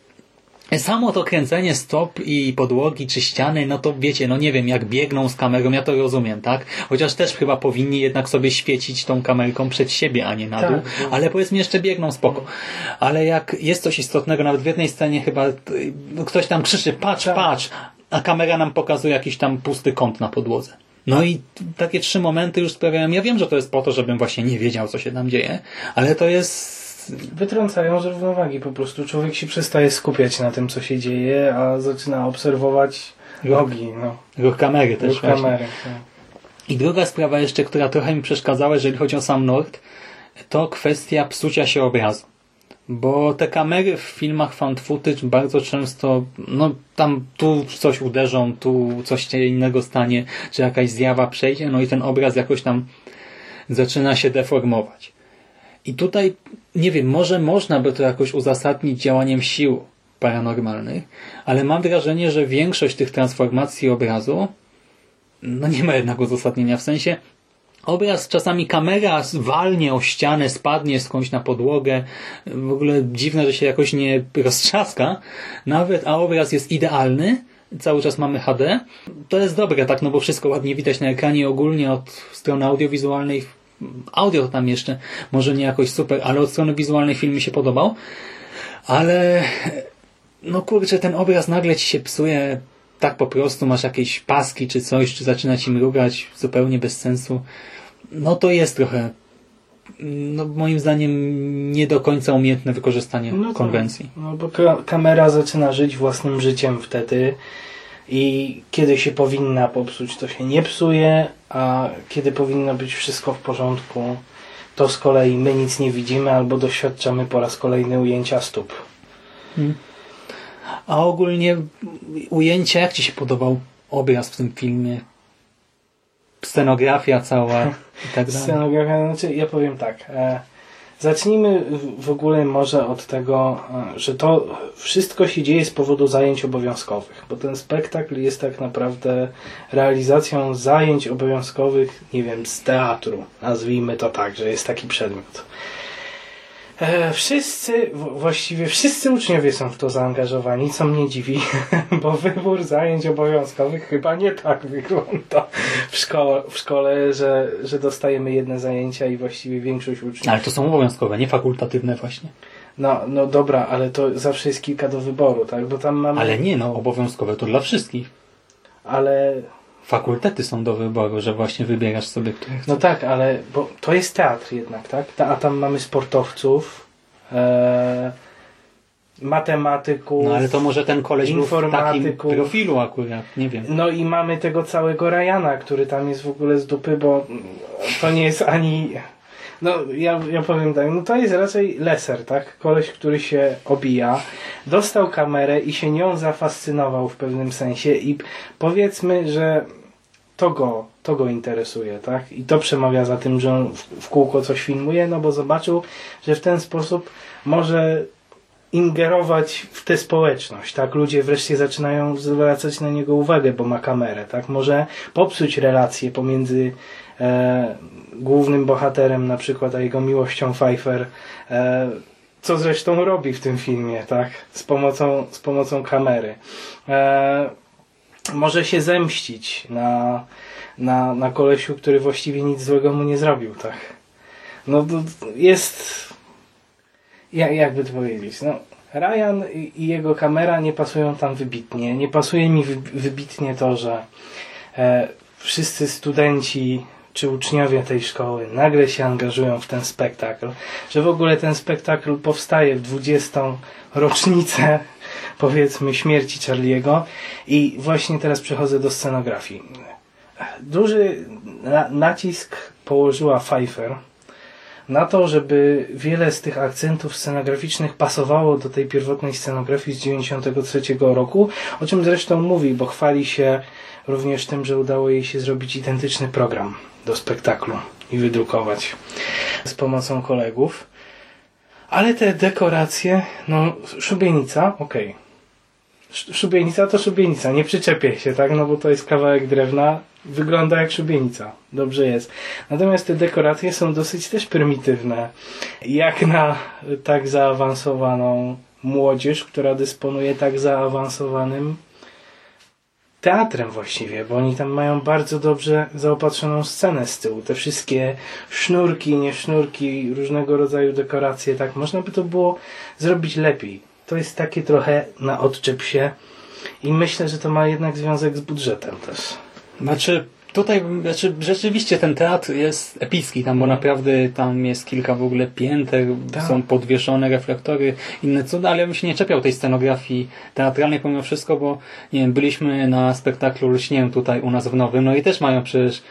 Samo to kręcenie stop i podłogi czy ściany, no to wiecie, no nie wiem, jak biegną z kamerą, ja to rozumiem, tak? Chociaż też chyba powinni jednak sobie świecić tą kamerką przed siebie, a nie na dół. Tak, ale powiedzmy jeszcze biegną spoko. Ale jak jest coś istotnego, nawet w jednej scenie chyba no ktoś tam krzyczy, patrz, tak. patrz, a kamera nam pokazuje jakiś tam pusty kąt na podłodze. No i takie trzy momenty już sprawiają, ja wiem, że to jest po to, żebym właśnie nie wiedział, co się tam dzieje, ale to jest wytrącają z równowagi. Po prostu człowiek się przestaje skupiać na tym, co się dzieje, a zaczyna obserwować rogi. No. Ruch kamery też Ruch kamery, tak. I druga sprawa jeszcze, która trochę mi przeszkadzała, jeżeli chodzi o sam Nord, to kwestia psucia się obrazu. Bo te kamery w filmach found footage bardzo często, no tam tu coś uderzą, tu coś innego stanie, czy jakaś zjawa przejdzie, no i ten obraz jakoś tam zaczyna się deformować. I tutaj, nie wiem, może można by to jakoś uzasadnić działaniem sił paranormalnych, ale mam wrażenie, że większość tych transformacji obrazu no nie ma jednak uzasadnienia. W sensie obraz, czasami kamera walnie o ścianę, spadnie skądś na podłogę. W ogóle dziwne, że się jakoś nie roztrzaska nawet, a obraz jest idealny. Cały czas mamy HD. To jest dobre, tak, no bo wszystko ładnie widać na ekranie ogólnie od strony audiowizualnej audio tam jeszcze może nie jakoś super, ale od strony wizualnej film mi się podobał. Ale no kurczę, ten obraz nagle ci się psuje tak po prostu, masz jakieś paski czy coś, czy zaczyna ci mrugać zupełnie bez sensu. No to jest trochę no moim zdaniem nie do końca umiejętne wykorzystanie no to, konwencji. No bo kamera zaczyna żyć własnym życiem wtedy i kiedy się powinna popsuć, to się nie psuje, a kiedy powinno być wszystko w porządku, to z kolei my nic nie widzimy albo doświadczamy po raz kolejny ujęcia stóp. Hmm. A ogólnie ujęcie, jak Ci się podobał obraz w tym filmie? Scenografia cała *laughs* i tak dalej. Scenografia, znaczy ja powiem tak. E, Zacznijmy w ogóle może od tego, e, że to wszystko się dzieje z powodu zajęć obowiązkowych, bo ten spektakl jest tak naprawdę realizacją zajęć obowiązkowych, nie wiem, z teatru. Nazwijmy to tak, że jest taki przedmiot. E, wszyscy, właściwie wszyscy uczniowie są w to zaangażowani, co mnie dziwi, *laughs* bo wybór zajęć obowiązkowych chyba nie tak wygląda w szkole, w szkole że, że dostajemy jedne zajęcia i właściwie większość uczniów. Ale to są obowiązkowe, nie fakultatywne właśnie. No, no dobra, ale to zawsze jest kilka do wyboru, tak? Bo tam mamy. Ale nie, no obowiązkowe to dla wszystkich. Ale Fakultety są do wyboru, że właśnie wybierasz sobie, które chcesz. No tak, ale bo to jest teatr jednak, tak? Ta, a tam mamy sportowców, e, matematyków. No ale to może ten koleś był w takim informatyków. profilu akurat, nie wiem. No i mamy tego całego Ryana, który tam jest w ogóle z dupy, bo to nie jest ani... No, ja, ja powiem tak, no to jest raczej leser, tak? Koleś, który się obija, dostał kamerę i się nią zafascynował w pewnym sensie i powiedzmy, że to go, to go interesuje, tak? I to przemawia za tym, że on w, w kółko coś filmuje, no bo zobaczył, że w ten sposób może ingerować w tę społeczność, tak? Ludzie wreszcie zaczynają zwracać na niego uwagę, bo ma kamerę, tak? Może popsuć relacje pomiędzy e, głównym bohaterem na przykład, a jego miłością Pfeiffer, e, co zresztą robi w tym filmie, tak? Z pomocą, z pomocą kamery. E, może się zemścić na, na, na kolesiu, który właściwie nic złego mu nie zrobił, tak? No jest ja, jakby to powiedzieć, no, Ryan i jego kamera nie pasują tam wybitnie. Nie pasuje mi wy- wybitnie to, że e, wszyscy studenci czy uczniowie tej szkoły nagle się angażują w ten spektakl, że w ogóle ten spektakl powstaje w 20. rocznicę *laughs* powiedzmy śmierci Charlie'ego i właśnie teraz przechodzę do scenografii. Duży na, nacisk położyła Pfeiffer na to, żeby wiele z tych akcentów scenograficznych pasowało do tej pierwotnej scenografii z 93 roku, o czym zresztą mówi, bo chwali się również tym, że udało jej się zrobić identyczny program do spektaklu i wydrukować z pomocą kolegów. Ale te dekoracje, no szubienica, okej. Sz- Szubienica to szubienica, nie przyczepię się, tak? No bo to jest kawałek drewna, wygląda jak szubienica. Dobrze jest. Natomiast te dekoracje są dosyć też prymitywne. Jak na tak zaawansowaną młodzież, która dysponuje tak zaawansowanym teatrem właściwie, bo oni tam mają bardzo dobrze zaopatrzoną scenę z tyłu. Te wszystkie sznurki, nie sznurki, różnego rodzaju dekoracje, tak można by to było zrobić lepiej. To jest takie trochę na odczep się i myślę, że to ma jednak związek z budżetem też. Znaczy, tutaj znaczy, rzeczywiście ten teatr jest epicki, tam bo naprawdę tam jest kilka w ogóle pięter, Tak. są podwieszone reflektory, inne cuda, ale ja bym się nie czepiał tej scenografii teatralnej pomimo wszystko, bo nie wiem, byliśmy na spektaklu Lśniem tutaj u nas w Nowym, no i też mają przecież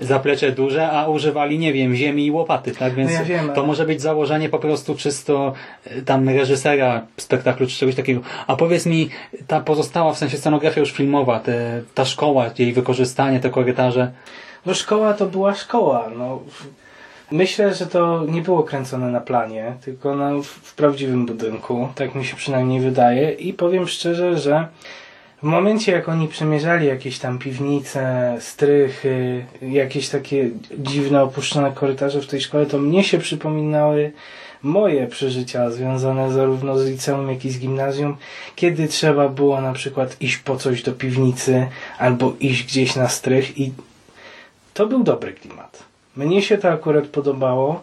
zaplecze duże, a używali, nie wiem, ziemi i łopaty, tak? Więc No ja wiem, to może być założenie po prostu czysto e, tam reżysera spektaklu czy czegoś takiego. A powiedz mi, ta pozostała, w sensie scenografia już filmowa, te, ta szkoła, jej wykorzystanie, te korytarze, No szkoła to była szkoła. No. Myślę, że to nie było kręcone na planie, tylko na, w, w prawdziwym budynku. Tak mi się przynajmniej wydaje. I powiem szczerze, że w momencie jak oni przemierzali jakieś tam piwnice, strychy, jakieś takie dziwne opuszczone korytarze w tej szkole, to mnie się przypominały moje przeżycia związane zarówno z liceum, jak i z gimnazjum, kiedy trzeba było na przykład iść po coś do piwnicy albo iść gdzieś na strych i to był dobry klimat. Mnie się to akurat podobało,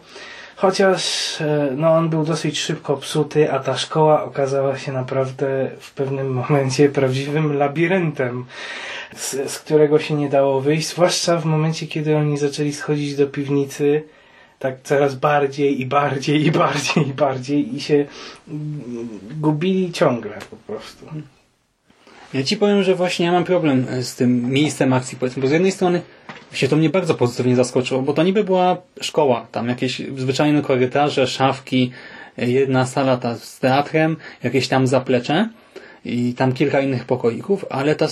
chociaż e, no, on był dosyć szybko psuty, a ta szkoła okazała się naprawdę w pewnym momencie prawdziwym labiryntem, z, z którego się nie dało wyjść, zwłaszcza w momencie, kiedy oni zaczęli schodzić do piwnicy tak coraz bardziej i bardziej i bardziej i bardziej i się gubili ciągle po prostu. Ja ci powiem, że właśnie ja mam problem e, z tym miejscem akcji, powiedzmy, bo z jednej strony się to mnie bardzo pozytywnie zaskoczyło, bo to niby była szkoła, tam jakieś zwyczajne korytarze, szafki, e, jedna sala ta z teatrem, jakieś tam zaplecze i tam kilka innych pokoików, ale ta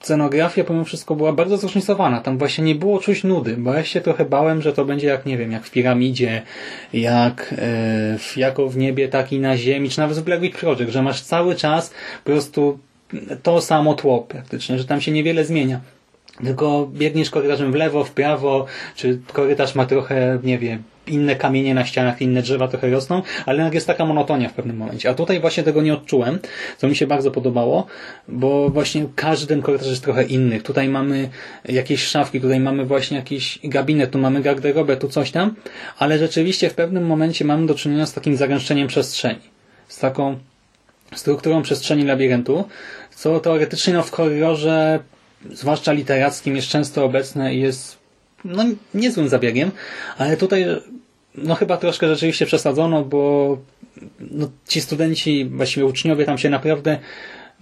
scenografia pomimo wszystko była bardzo zróżnicowana. Tam właśnie nie było czuć nudy, bo ja się trochę bałem, że to będzie jak, nie wiem, jak w piramidzie, jak w, jako w niebie, tak i na ziemi, czy nawet w Blair Project, że masz cały czas po prostu to samo tło praktycznie, że tam się niewiele zmienia. tylko biegniesz korytarzem w lewo, w prawo, czy korytarz ma trochę, nie wiem, inne kamienie na ścianach, inne drzewa trochę rosną, ale jednak jest taka monotonia w pewnym momencie. A tutaj właśnie tego nie odczułem, co mi się bardzo podobało, bo właśnie każdy korytarz jest trochę inny. Tutaj mamy jakieś szafki, tutaj mamy właśnie jakiś gabinet, tu mamy garderobę, tu coś tam, ale rzeczywiście w pewnym momencie mamy do czynienia z takim zagęszczeniem przestrzeni. Z taką strukturą przestrzeni labiryntu, co teoretycznie no, w horrorze, zwłaszcza literackim, jest często obecne i jest no, niezłym zabiegiem, ale tutaj no chyba troszkę rzeczywiście przesadzono, bo no, ci studenci, właściwie uczniowie tam się naprawdę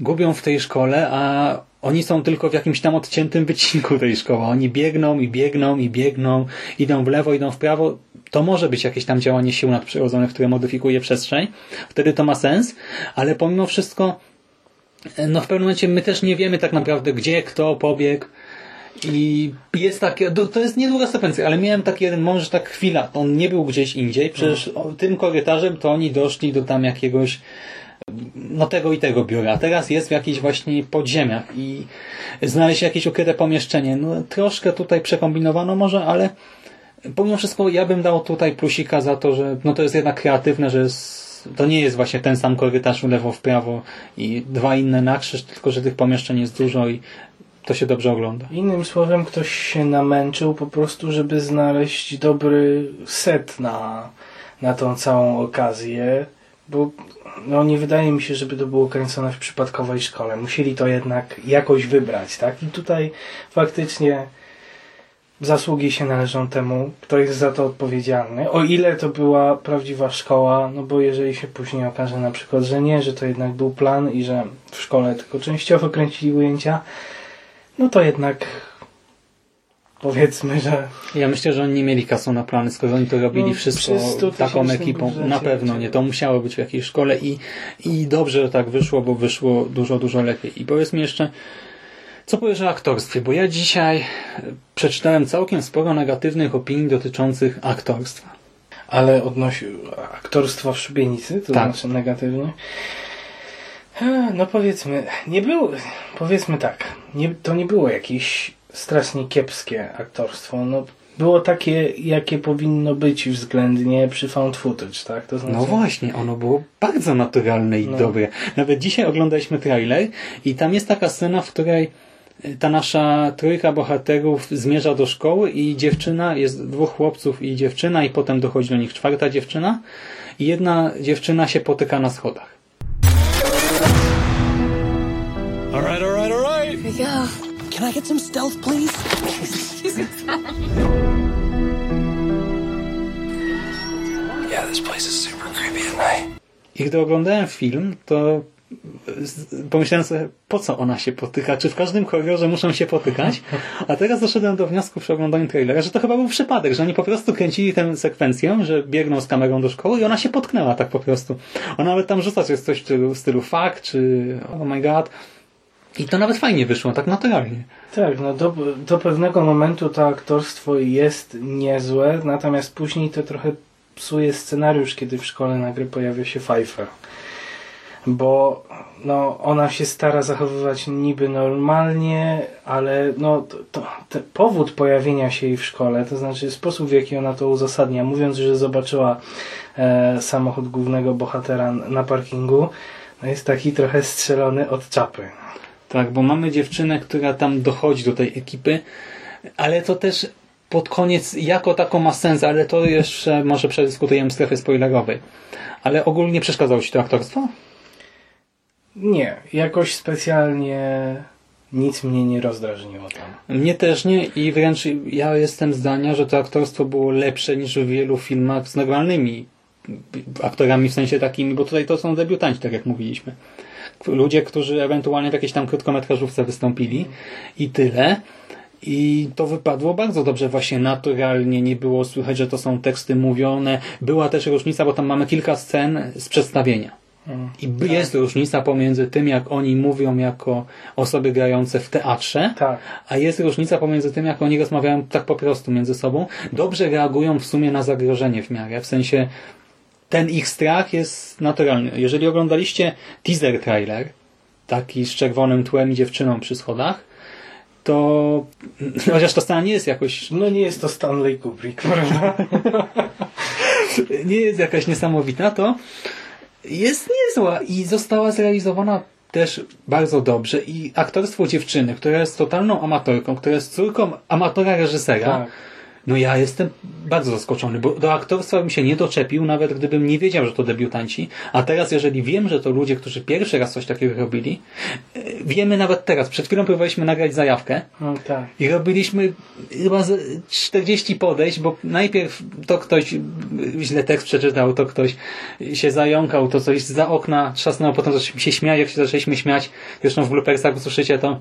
gubią w tej szkole, a oni są tylko w jakimś tam odciętym wycinku tej szkoły. Oni biegną i biegną i biegną, idą w lewo, idą w prawo. To może być jakieś tam działanie sił nadprzyrodzonych, które modyfikuje przestrzeń. Wtedy to ma sens, ale pomimo wszystko no w pewnym momencie my też nie wiemy tak naprawdę, gdzie kto pobiegł, i jest takie, to jest niedługa sekwencja, ale miałem taki jeden moment, że tak chwila, on nie był gdzieś indziej, przecież mhm. tym korytarzem to oni doszli do tam jakiegoś no tego i tego biura, a teraz jest w jakichś właśnie podziemiach i znaleźć jakieś ukryte pomieszczenie. No troszkę tutaj przekombinowano może, ale pomimo wszystko ja bym dał tutaj plusika za to, że no to jest jednak kreatywne, że jest, to nie jest właśnie ten sam korytarz lewo w prawo i dwa inne na krzyż, tylko że tych pomieszczeń jest dużo i to się dobrze ogląda. Innym słowem, ktoś się namęczył po prostu, żeby znaleźć dobry set na, na tą całą okazję, bo no, nie wydaje mi się, żeby to było kręcone w przypadkowej szkole. Musieli to jednak jakoś wybrać, tak? I tutaj faktycznie zasługi się należą temu, kto jest za to odpowiedzialny. O ile to była prawdziwa szkoła, no bo jeżeli się później okaże na przykład, że nie, że to jednak był plan i że w szkole tylko częściowo kręcili ujęcia, no to jednak powiedzmy, że... Ja myślę, że oni nie mieli kasu na plany, skoro oni to robili no, wszystko taką ekipą. Na pewno nie, to musiało być w jakiejś szkole i, i dobrze, że tak wyszło, bo wyszło dużo, dużo lepiej. I powiedzmy jeszcze, co powiesz o aktorstwie? Bo ja dzisiaj przeczytałem całkiem sporo negatywnych opinii dotyczących aktorstwa. Ale odnosi aktorstwa w szubienicy, to tak. znaczy negatywnie? No powiedzmy, nie było, powiedzmy tak, nie, to nie było jakieś strasznie kiepskie aktorstwo. No, było takie, jakie powinno być względnie przy found footage, tak? To znaczy... No właśnie, ono było bardzo naturalne i no. dobre. Nawet dzisiaj oglądaliśmy trailer i tam jest taka scena, w której ta nasza trójka bohaterów zmierza do szkoły i dziewczyna, jest dwóch chłopców i dziewczyna i potem dochodzi do nich czwarta dziewczyna i jedna dziewczyna się potyka na schodach. All right, all right, all right. Here we go. Can I get some stealth, please? yeah, this place is super creepy at night. I gdy oglądałem film, to pomyślałem sobie, po co ona się potyka? Czy w każdym horrorze muszą się potykać? A teraz doszedłem do wniosku przy oglądaniu trailera, że to chyba był przypadek, że oni po prostu kręcili tę sekwencję, że biegną z kamerą do szkoły i ona się potknęła tak po prostu. Ona nawet tam rzuca jest coś w stylu, w stylu fuck, czy oh my god. I to nawet fajnie wyszło, tak naturalnie. Tak, no do, do pewnego momentu to aktorstwo jest niezłe, natomiast później to trochę psuje scenariusz, kiedy w szkole nagle pojawia się Pfeiffer. Bo no, ona się stara zachowywać niby normalnie, ale no, to, to powód pojawienia się jej w szkole, to znaczy sposób w jaki ona to uzasadnia, mówiąc, że zobaczyła e, samochód głównego bohatera na parkingu, no jest taki trochę strzelony od czapy. Tak, bo mamy dziewczynę, która tam dochodzi do tej ekipy, ale to też pod koniec jako tako ma sens, ale to jeszcze może przedyskutujemy w strefie spoilerowej. Ale ogólnie przeszkadzało Ci to aktorstwo? Nie, jakoś specjalnie nic mnie nie rozdrażniło tam. Mnie też nie i wręcz ja jestem zdania, że to aktorstwo było lepsze niż w wielu filmach z normalnymi aktorami, w sensie takimi, bo tutaj to są debiutanci, tak jak mówiliśmy ludzie, którzy ewentualnie w jakiejś tam krótkometrażówce wystąpili i tyle. I to wypadło bardzo dobrze, właśnie naturalnie, nie było słychać, że to są teksty mówione. Była też różnica, bo tam mamy kilka scen z przedstawienia. Mm. I tak. jest różnica pomiędzy tym, jak oni mówią jako osoby grające w teatrze, tak. a jest różnica pomiędzy tym, jak oni rozmawiają tak po prostu między sobą. Dobrze reagują w sumie na zagrożenie w miarę. W sensie ten ich strach jest naturalny. Jeżeli oglądaliście teaser trailer, taki z czerwonym tłem i dziewczyną przy schodach, to *laughs* chociaż ta scena nie jest jakoś No nie jest to Stanley Kubrick, prawda? *laughs* nie jest jakaś niesamowita, to jest niezła i została zrealizowana też bardzo dobrze i aktorstwo dziewczyny, która jest totalną amatorką, która jest córką amatora reżysera, Tak. No ja jestem bardzo zaskoczony, bo do aktorstwa bym się nie doczepił, nawet gdybym nie wiedział, że to debiutanci, a teraz jeżeli wiem, że to ludzie, którzy pierwszy raz coś takiego robili, e, wiemy nawet teraz, przed chwilą próbowaliśmy nagrać zajawkę, No tak. i robiliśmy chyba z 40 podejść, bo najpierw to ktoś źle tekst przeczytał, to ktoś się zająkał, to coś za okna trzasnęło, potem zaczęliśmy się śmiać, jak się zaczęliśmy śmiać, zresztą w bloopersach usłyszycie to,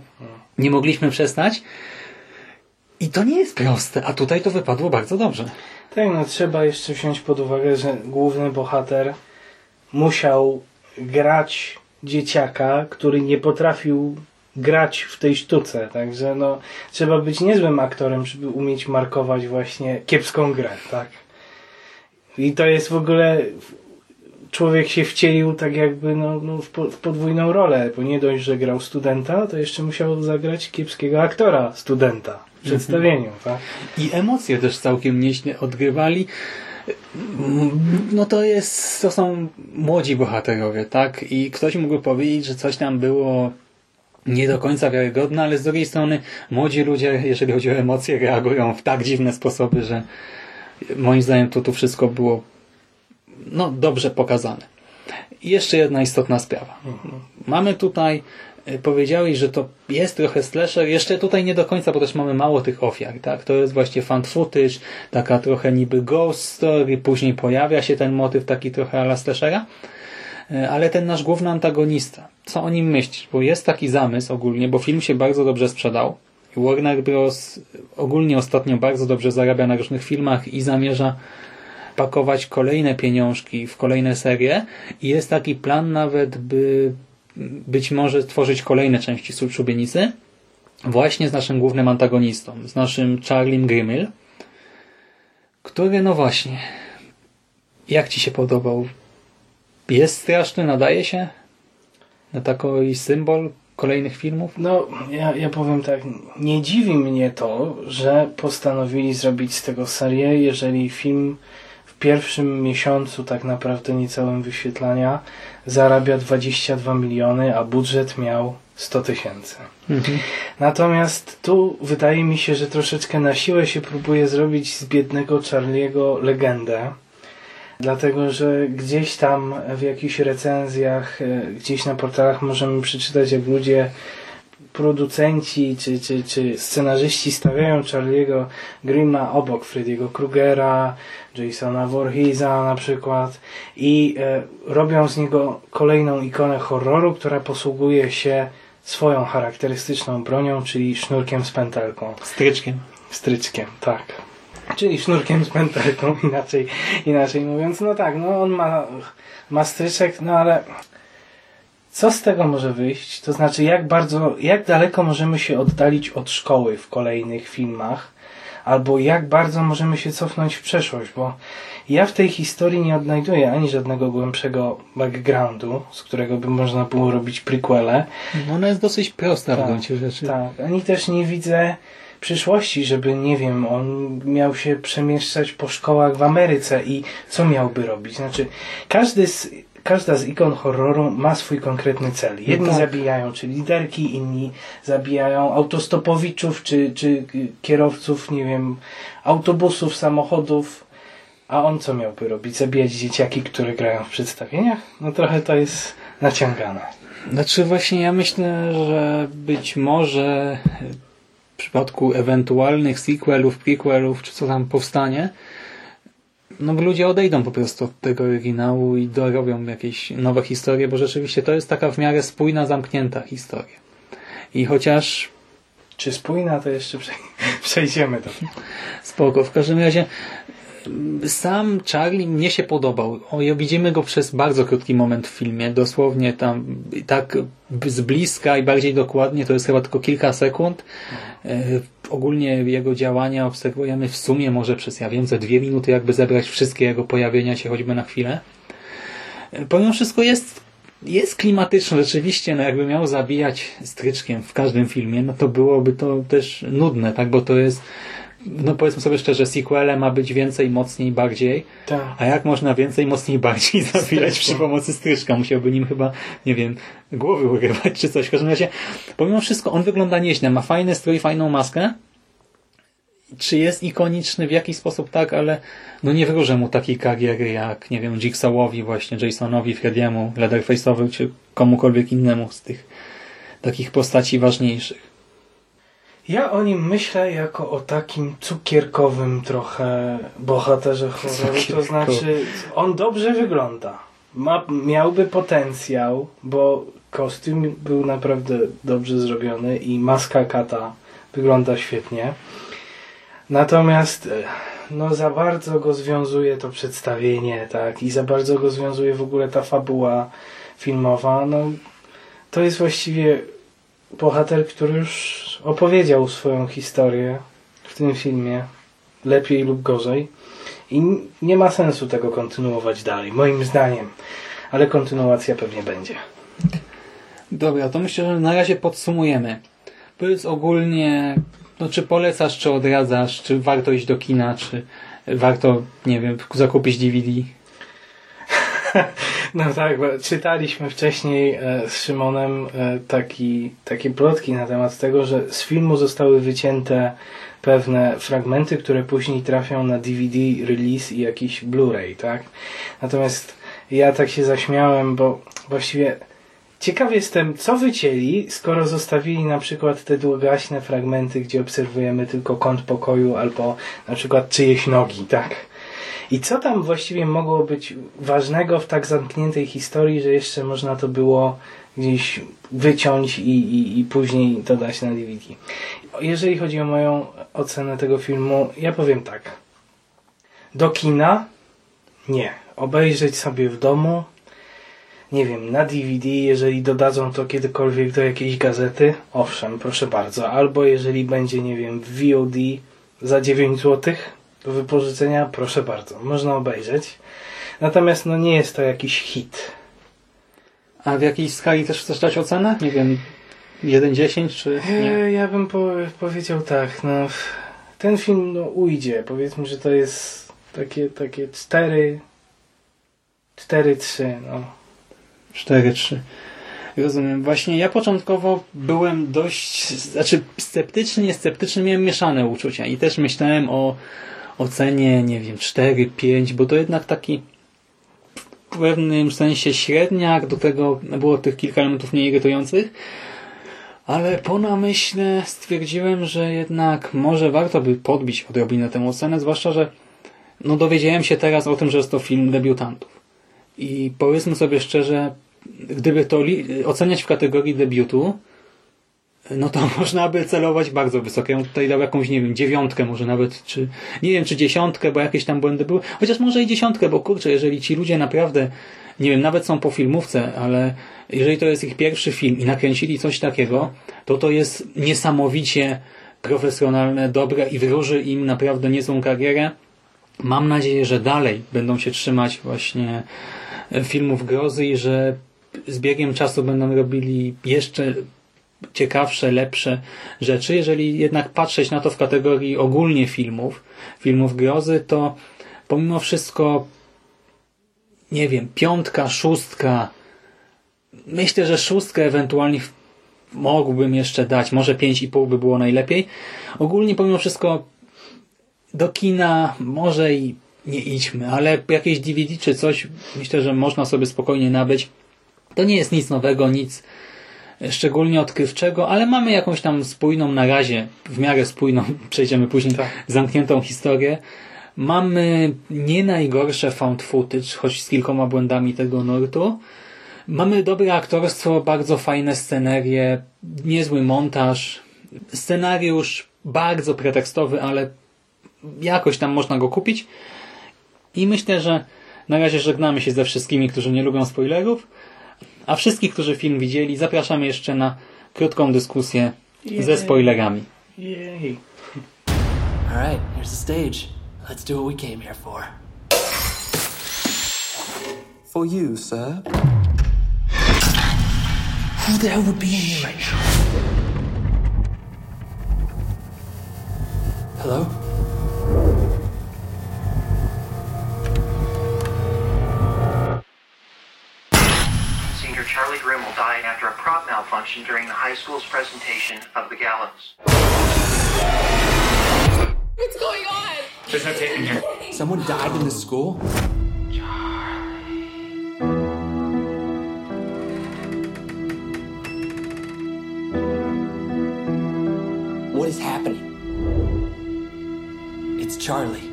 nie mogliśmy przestać. I to nie jest proste, a tutaj to wypadło bardzo dobrze. Tak, no trzeba jeszcze wziąć pod uwagę, że główny bohater musiał grać dzieciaka, który nie potrafił grać w tej sztuce. Także no, trzeba być niezłym aktorem, żeby umieć markować właśnie kiepską grę, tak? I to jest w ogóle człowiek się wcielił tak jakby no, no w, po, w podwójną rolę, bo nie dość, że grał studenta, to jeszcze musiał zagrać kiepskiego aktora studenta przedstawieniu, tak? I emocje też całkiem nieźle odgrywali. No to jest, to są młodzi bohaterowie, tak? I ktoś mógł powiedzieć, że coś tam było nie do końca wiarygodne, ale z drugiej strony młodzi ludzie, jeżeli chodzi o emocje, reagują w tak dziwne sposoby, że moim zdaniem to tu wszystko było no, dobrze pokazane. I jeszcze jedna istotna sprawa. Mamy tutaj, powiedziałeś, że to jest trochę slasher, jeszcze tutaj nie do końca, bo też mamy mało tych ofiar, tak? To jest właśnie fan footage, taka trochę niby ghost story, później pojawia się ten motyw taki trochę ala slashera, Y, ale ten nasz główny antagonista, co o nim myślisz? Bo jest taki zamysł ogólnie, bo film się bardzo dobrze sprzedał. Warner Bros. ogólnie ostatnio bardzo dobrze zarabia na różnych filmach i zamierza pakować kolejne pieniążki w kolejne serie i jest taki plan nawet, by być może tworzyć kolejne części Szubienicy właśnie z naszym głównym antagonistą, z naszym Charliem Grimmel, który, no właśnie, jak Ci się podobał? Jest straszny, nadaje się na taki symbol kolejnych filmów? No, ja, ja powiem tak, nie dziwi mnie to, że postanowili zrobić z tego serię, jeżeli film pierwszym miesiącu tak naprawdę niecałym wyświetlania zarabia 22 miliony, a budżet miał 100 tysięcy. Natomiast tu wydaje mi się, że troszeczkę na siłę się próbuje zrobić z biednego Charliego legendę. Dlatego, że gdzieś tam w jakichś recenzjach, e, gdzieś na portalach możemy przeczytać, jak ludzie, producenci czy, czy, czy scenarzyści stawiają Charlie'ego Grima obok Freddy'ego Krugera, Jasona Voorheesa na przykład i e, robią z niego kolejną ikonę horroru, która posługuje się swoją charakterystyczną bronią, czyli sznurkiem z pętelką. Stryczkiem. Stryczkiem, tak. Czyli sznurkiem z pętelką, *laughs* inaczej, inaczej mówiąc. No tak, no on ma, ma stryczek, no ale co z tego może wyjść? To znaczy, jak bardzo, jak daleko możemy się oddalić od szkoły w kolejnych filmach, albo jak bardzo możemy się cofnąć w przeszłość, bo ja w tej historii nie odnajduję ani żadnego głębszego backgroundu, z którego by można było robić prequele, No Ona jest dosyć prosta w Tak, gruncie rzeczy. tak, ani też nie widzę przyszłości, żeby, nie wiem, on miał się przemieszczać po szkołach w Ameryce i co miałby robić? Znaczy, każdy z, każda z ikon horroru ma swój konkretny cel. Jedni No tak. zabijają, czy liderki, inni zabijają autostopowiczów, czy, czy kierowców, nie wiem, autobusów, samochodów. A on co miałby robić? Zabijać dzieciaki, które grają w przedstawieniach? No trochę to jest naciągane. Znaczy właśnie ja myślę, że być może w przypadku ewentualnych sequelów, prequelów, czy co tam powstanie, no ludzie odejdą po prostu od tego oryginału i dorobią jakieś nowe historie, bo rzeczywiście to jest taka w miarę spójna, zamknięta historia. I chociaż Czy spójna, to jeszcze przej- *laughs* przejdziemy do. Spoko. W każdym razie sam Charlie mnie się podobał. O, widzimy go przez bardzo krótki moment w filmie. Dosłownie tam tak z bliska i bardziej dokładnie to jest chyba tylko kilka sekund. E, Ogólnie jego działania obserwujemy w sumie może przez, ja wiem, ze dwie minuty jakby zebrać wszystkie jego pojawienia się choćby na chwilę. E, Pomimo wszystko jest jest klimatyczny rzeczywiście, no jakby miał zabijać stryczkiem w każdym filmie, no to byłoby to też nudne, tak, bo to jest no powiedzmy sobie szczerze, sequele ma być więcej, mocniej, bardziej. Tak. A jak można więcej, mocniej, bardziej *laughs* zabijać przy pomocy stryczka? Musiałby nim chyba, nie wiem, głowy urywać czy coś. W każdym razie, pomimo wszystko, on wygląda nieźle. Ma fajny strój, fajną maskę. Czy jest ikoniczny w jakiś sposób? Tak, ale no nie wróżę mu takiej kariery jak, nie wiem, Jigsawowi właśnie, Jasonowi, Frediemu, Leatherface'owi, czy komukolwiek innemu z tych takich postaci ważniejszych. Ja o nim myślę jako o takim cukierkowym trochę bohaterze horroru. To znaczy, on dobrze wygląda. Ma, miałby potencjał, bo kostium był naprawdę dobrze zrobiony i maska kata wygląda świetnie. Natomiast e, no za bardzo go związuje to przedstawienie, tak, i za bardzo go związuje w ogóle ta fabuła filmowa. No, to jest właściwie bohater, który już opowiedział swoją historię w tym filmie, lepiej lub gorzej. I nie ma sensu tego kontynuować dalej, moim zdaniem. Ale kontynuacja pewnie będzie. Dobra, to myślę, że na razie podsumujemy. Powiedz ogólnie, no czy polecasz, czy odradzasz, czy warto iść do kina, czy warto, nie wiem, zakupić DVD? *laughs* No tak, bo czytaliśmy wcześniej e, z Szymonem e, taki, takie plotki na temat tego, że z filmu zostały wycięte pewne fragmenty, które później trafią na DVD release i jakiś Blu-ray, tak? Natomiast ja tak się zaśmiałem, bo właściwie ciekaw jestem, co wycięli, skoro zostawili na przykład te długaśne fragmenty, gdzie obserwujemy tylko kąt pokoju albo na przykład czyjeś nogi, tak? I co tam właściwie mogło być ważnego w tak zamkniętej historii, że jeszcze można to było gdzieś wyciąć i, i, i później dodać na DVD. Jeżeli chodzi o moją ocenę tego filmu, ja powiem tak. Do kina? Nie. Obejrzeć sobie w domu? Nie wiem, na DVD, jeżeli dodadzą to kiedykolwiek do jakiejś gazety? Owszem, proszę bardzo. Albo jeżeli będzie, nie wiem, w VOD za 9 złotych, do wypożyczenia, proszę bardzo, można obejrzeć. Natomiast no nie jest to jakiś hit. A w jakiej skali też chcesz dać ocenę? Nie wiem, 1-10 czy nie? E, ja bym po, powiedział tak, no ten film no, ujdzie. Powiedzmy, że to jest takie, takie 4 4-3, no. 4-3. Rozumiem. Właśnie ja początkowo byłem dość, znaczy sceptyczny, sceptyczny, miałem mieszane uczucia i też myślałem o ocenie, nie wiem, 4, 5, bo to jednak taki w pewnym sensie średniak, do tego było tych kilka elementów mniej irytujących, ale po namyśle stwierdziłem, że jednak może warto by podbić odrobinę tę ocenę, zwłaszcza, że no dowiedziałem się teraz o tym, że jest to film debiutantów. I powiedzmy sobie szczerze, gdyby to oceniać w kategorii debiutu, no to *laughs* można by celować bardzo wysoko. Ja tutaj dał jakąś, nie wiem, dziewiątkę może nawet, czy nie wiem, czy dziesiątkę, bo jakieś tam błędy były. Chociaż może i dziesiątkę, bo kurczę, jeżeli ci ludzie naprawdę, nie wiem, nawet są po filmówce, ale jeżeli to jest ich pierwszy film i nakręcili coś takiego, to to jest niesamowicie profesjonalne, dobre i wróży im naprawdę niezłą karierę. Mam nadzieję, że dalej będą się trzymać właśnie filmów grozy i że z biegiem czasu będą robili jeszcze ciekawsze, lepsze rzeczy. Jeżeli jednak patrzeć na to w kategorii ogólnie filmów, filmów grozy, to pomimo wszystko nie wiem, piątka, szóstka myślę, że szóstkę ewentualnie mógłbym jeszcze dać, może pięć i pół by było najlepiej. Ogólnie pomimo wszystko do kina może i nie idźmy, ale jakieś DVD czy coś myślę, że można sobie spokojnie nabyć. To nie jest nic nowego, nic szczególnie odkrywczego, ale mamy jakąś tam spójną na razie, w miarę spójną, *laughs* przejdziemy później, tak. zamkniętą historię. Mamy nie najgorsze found footage, choć z kilkoma błędami tego nurtu. Mamy dobre aktorstwo, bardzo fajne scenerie, niezły montaż, scenariusz bardzo pretekstowy, ale jakoś tam można go kupić. I myślę, że na razie żegnamy się ze wszystkimi, którzy nie lubią spoilerów. A wszystkich, którzy film widzieli, zapraszamy jeszcze na krótką dyskusję Jej. ze spoilerami. Jej. Alright, here's the stage. Let's do what we came here for. For you, sir. Who the hell would be in here right now? Hello? Charlie Grimm will die after a prop malfunction during the high school's presentation of the gallows. What's going on? There's no tape in here. Someone died in the school? What is happening? It's Charlie.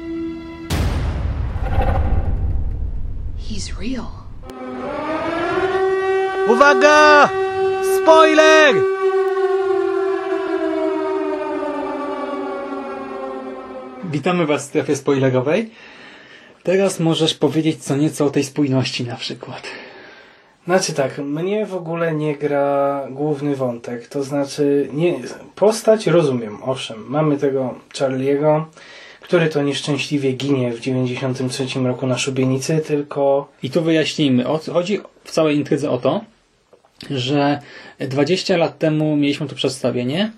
He's real. Uwaga! Spoiler! Witamy Was w strefie spoilerowej. Teraz możesz powiedzieć co nieco o tej spójności na przykład. Znaczy tak, mnie w ogóle nie gra główny wątek, to znaczy nie, postać rozumiem, owszem, mamy tego Charlie'ego, który to nieszczęśliwie ginie w 93 roku na szubienicy, tylko I tu wyjaśnijmy. O, chodzi w całej intrydze o to, że 20 lat temu mieliśmy tu przedstawienie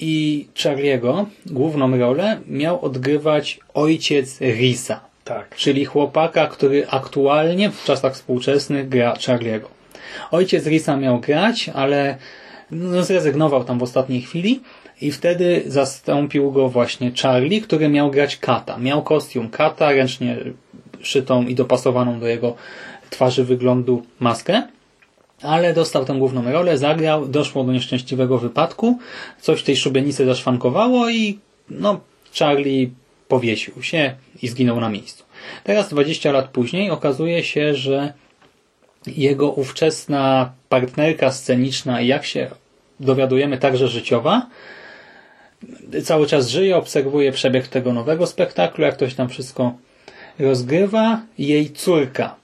i Charlie'ego, główną rolę, miał odgrywać ojciec Risa, tak, czyli chłopaka, który aktualnie w czasach współczesnych gra Charlie'ego. Ojciec Risa miał grać, ale no, zrezygnował tam w ostatniej chwili i wtedy zastąpił go właśnie Charlie, który miał grać Kata. Miał kostium Kata, ręcznie szytą i dopasowaną do jego twarzy wyglądu maskę, ale dostał tę główną rolę, zagrał, doszło do nieszczęśliwego wypadku, coś w tej szubienicy zaszwankowało i no, Charlie powiesił się i zginął na miejscu. Teraz 20 lat później okazuje się, że jego ówczesna partnerka sceniczna jak się dowiadujemy także życiowa, cały czas żyje, obserwuje przebieg tego nowego spektaklu, jak to się tam wszystko rozgrywa. Jej córka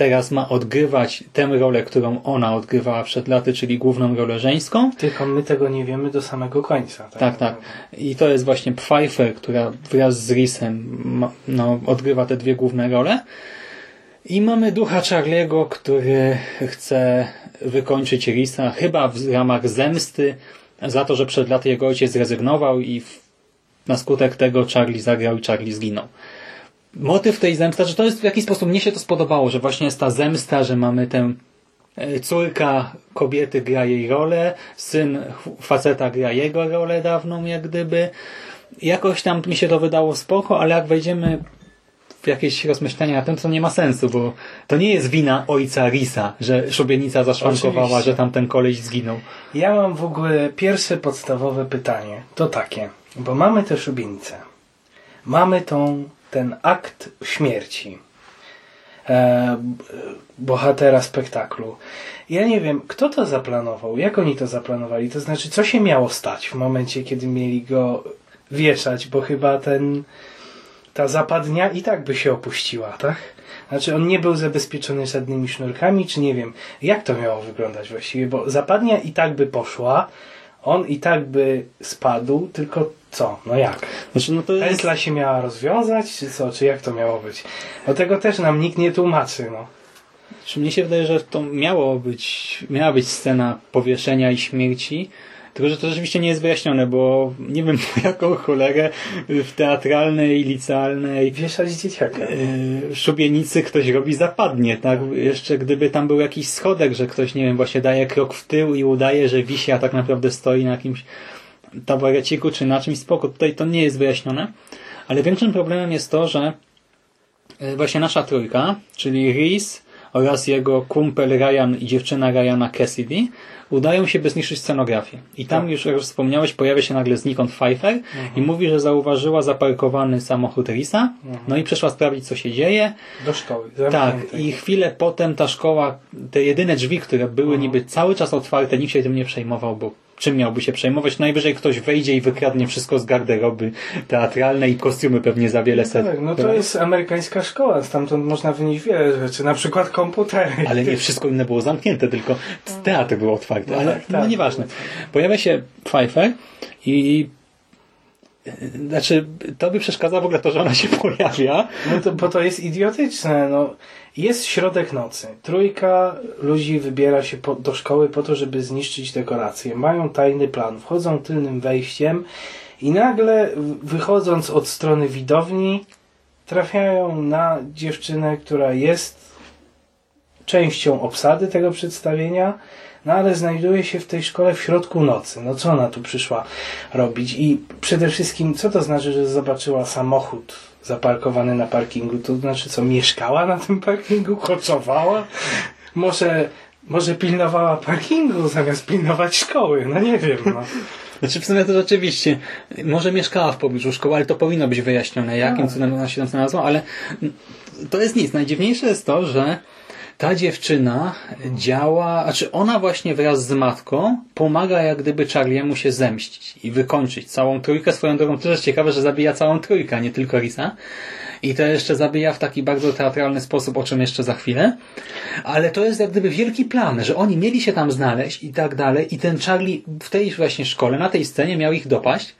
teraz ma odgrywać tę rolę, którą ona odgrywała przed laty, czyli główną rolę żeńską. tylko my tego nie wiemy do samego końca. Tak, tak. I to jest właśnie Pfeiffer, która wraz z Risem no, odgrywa te dwie główne role. I mamy ducha Charlie'ego, który chce wykończyć Risa, chyba w ramach zemsty za to, że przed laty jego ojciec zrezygnował i w, na skutek tego Charlie zagrał i Charlie zginął. Motyw tej zemsty, że to jest w jakiś sposób, mnie się to spodobało, że właśnie jest ta zemsta, że mamy tę e, córka kobiety gra jej rolę, syn faceta gra jego rolę dawną, jak gdyby. Jakoś tam mi się to wydało spoko, ale jak wejdziemy w jakieś rozmyślenia na tym, to nie ma sensu, bo to nie jest wina ojca Risa, że szubienica zaszwankowała, że tam ten koleś zginął. Ja mam w ogóle pierwsze podstawowe pytanie. To takie, bo mamy tę szubienicę. Mamy tą, ten akt śmierci e, bohatera spektaklu. Ja nie wiem, kto to zaplanował, jak oni to zaplanowali. To znaczy, co się miało stać w momencie, kiedy mieli go wieszać, bo chyba ten ta zapadnia i tak by się opuściła, tak? Znaczy on nie był zabezpieczony żadnymi sznurkami, czy nie wiem, jak to miało wyglądać właściwie, bo zapadnia i tak by poszła, on i tak by spadł, tylko co? No jak? Znaczy, no jest... Pętla się miała rozwiązać, czy co? Czy jak to miało być? Bo tego też nam nikt nie tłumaczy, no. Czy mnie się wydaje, że to miało być, miała być scena powieszenia i śmierci, tylko że to rzeczywiście nie jest wyjaśnione, bo nie wiem *laughs* po jaką cholerę w teatralnej, licealnej Wieszać dzieciaka. yy, szubienicy ktoś robi zapadnie, tak? Jeszcze gdyby tam był jakiś schodek, że ktoś, nie wiem, właśnie daje krok w tył i udaje, że wisi, a tak naprawdę stoi na jakimś taboreciku czy na czymś spoko. Tutaj to nie jest wyjaśnione. Ale większym problemem jest to, że e, właśnie nasza trójka, czyli Reese oraz jego kumpel Ryan i dziewczyna Ryana Cassidy udają się by zniszczyć scenografię. I tam już, jak wspomniałeś, pojawia się nagle znikąd Pfeiffer i mówi, że zauważyła zaparkowany samochód Risa, no i przeszła sprawdzić, co się dzieje. Do szkoły. Tak, i chwilę potem ta szkoła, te jedyne drzwi, które były niby cały czas otwarte, nikt się tym nie przejmował, bo czym miałby się przejmować? Najwyżej ktoś wejdzie i wykradnie wszystko z garderoby teatralnej i kostiumy pewnie za wiele set. Tak, no to jest amerykańska szkoła, stamtąd można wynieść wiele rzeczy, na przykład komputery. Ale nie wszystko inne było zamknięte, tylko teatr był otwarty. No ale tak, no tak. nieważne. Pojawia się Pfeiffer i Znaczy, to by przeszkadza w ogóle to, że ona się pojawia. No to, bo to jest idiotyczne. No, jest środek nocy. Trójka ludzi wybiera się po, do szkoły po to, żeby zniszczyć dekoracje. Mają tajny plan. Wchodzą tylnym wejściem i nagle wychodząc od strony widowni trafiają na dziewczynę, która jest częścią obsady tego przedstawienia, no ale znajduje się w tej szkole w środku nocy. No co ona tu przyszła robić? I przede wszystkim, co to znaczy, że zobaczyła samochód zaparkowany na parkingu? To znaczy, co mieszkała na tym parkingu? Koczowała? Może, może pilnowała parkingu zamiast pilnować szkoły? No nie wiem. No. *laughs* Znaczy w sumie to rzeczywiście, może mieszkała w pobliżu szkoły, ale to powinno być wyjaśnione, jakim cudem ona się tam znalazła, ale to jest nic. Najdziwniejsze jest to, że ta dziewczyna działa, znaczy ona właśnie wraz z matką pomaga jak gdyby Charliemu się zemścić i wykończyć całą trójkę. Swoją drogą też jest ciekawe, że zabija całą trójkę, nie tylko Risa. I to jeszcze zabija w taki bardzo teatralny sposób, o czym jeszcze za chwilę. Ale to jest jak gdyby wielki plan, że oni mieli się tam znaleźć i tak dalej. I ten Charlie w tej właśnie szkole, na tej scenie miał ich dopaść.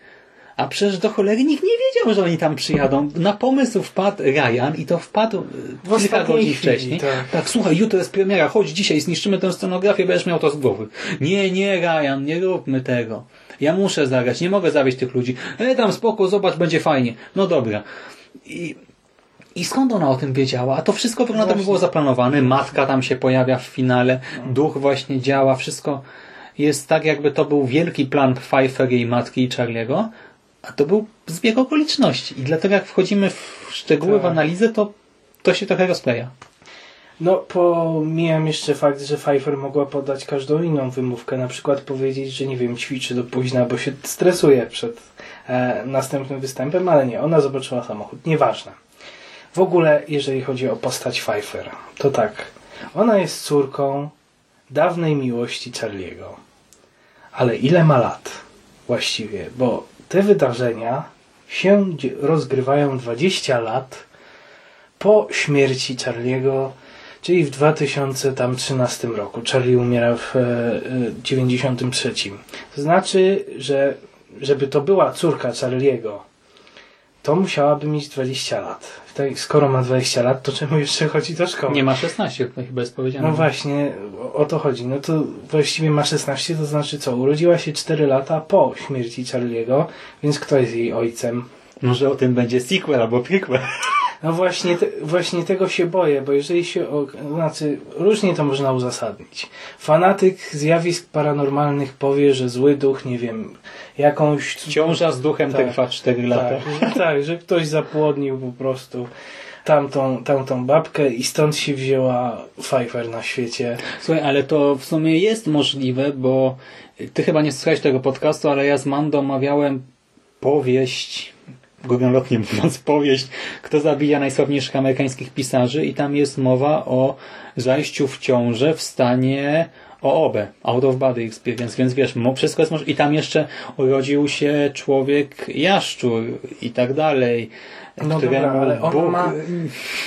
A przecież do cholery nikt nie wiedział, że oni tam przyjadą. Na pomysł wpadł Ryan i to wpadł e, kilka ostatniej godzin wcześniej. tak. tak, słuchaj, jutro jest premiera, chodź dzisiaj, zniszczymy tę scenografię, będziesz miał to z głowy. Nie, nie, Ryan, nie róbmy tego. Ja muszę zagrać, nie mogę zawieść tych ludzi. E, tam spoko, zobacz, będzie fajnie. No dobra. I, i skąd ona o tym wiedziała? A to wszystko wygląda, jakby było zaplanowane. Matka tam się pojawia w finale, duch właśnie działa, wszystko jest tak, jakby to był wielki plan Pfeiffer, jej matki i Charlie'ego, a to był zbieg okoliczności. I dlatego jak wchodzimy w szczegóły, w Tak. analizę, to to się trochę rozkleja. No, pomijam jeszcze fakt, że Pfeiffer mogła podać każdą inną wymówkę. Na przykład powiedzieć, że nie wiem, ćwiczy do późna, bo się stresuje przed e, następnym występem, ale nie, ona zobaczyła samochód. Nieważne. W ogóle, jeżeli chodzi o postać Pfeiffer, to tak. Ona jest córką dawnej miłości Charliego. Ale ile ma lat właściwie? Bo te wydarzenia się rozgrywają 20 lat po śmierci Charliego, czyli w 2013 roku. Charlie umiera w e, e, 93. To znaczy, że żeby to była córka Charliego, to musiałaby mieć 20 lat. Tak, skoro ma 20 lat, to czemu jeszcze chodzi do szkoły? Nie ma 16, to chyba jest powiedziane. No właśnie, o- to chodzi. No to właściwie ma 16, to znaczy co? Urodziła się 4 lata po śmierci Charliego, więc kto jest jej ojcem? Może o tym będzie sequel albo prequel. No właśnie, te, właśnie tego się boję, bo jeżeli się, o, znaczy różnie to można uzasadnić. Fanatyk zjawisk paranormalnych powie, że zły duch, nie wiem, jakąś... Ciąża z duchem Tak. trwa 4 lata. Tak, że, tak, że ktoś zapłodnił po prostu tamtą, tamtą babkę i stąd się wzięła Pfeiffer na świecie. Słuchaj, ale to w sumie jest możliwe, bo ty chyba nie słuchałeś tego podcastu, ale ja z Mando omawiałem powieść, górnolotnie mówiąc powieść, Kto zabija najsławniejszych amerykańskich pisarzy i tam jest mowa o zajściu w ciążę w stanie OOB, Out of Body Experience, więc wiesz, wszystko jest możliwe. I tam jeszcze urodził się człowiek jaszczur i tak dalej. No dobra, ale ona Bóg- ma,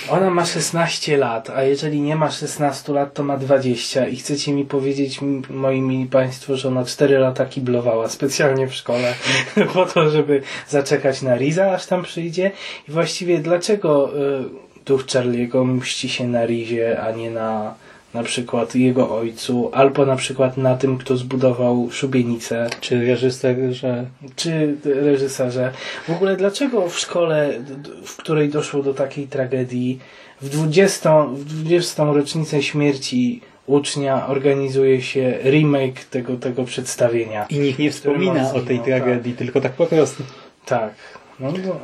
ona ma 16 lat, a jeżeli nie ma 16 lat, to ma 20 i chcecie mi powiedzieć, moi mili państwo, że ona 4 lata kiblowała specjalnie w szkole *laughs* po to, żeby zaczekać na Riza, aż tam przyjdzie i właściwie dlaczego y, duch Charliego mści się na Rizie, a nie na na przykład jego ojcu, albo na przykład na tym, kto zbudował szubienicę, Czy reżyser, że czy reżyserze. W ogóle dlaczego w szkole, w której doszło do takiej tragedii, w 20, w 20 rocznicę śmierci ucznia organizuje się remake tego, tego przedstawienia? i nikt nie wspomina o tej zginął, tragedii, tylko tak po prostu. Tak. No, bo,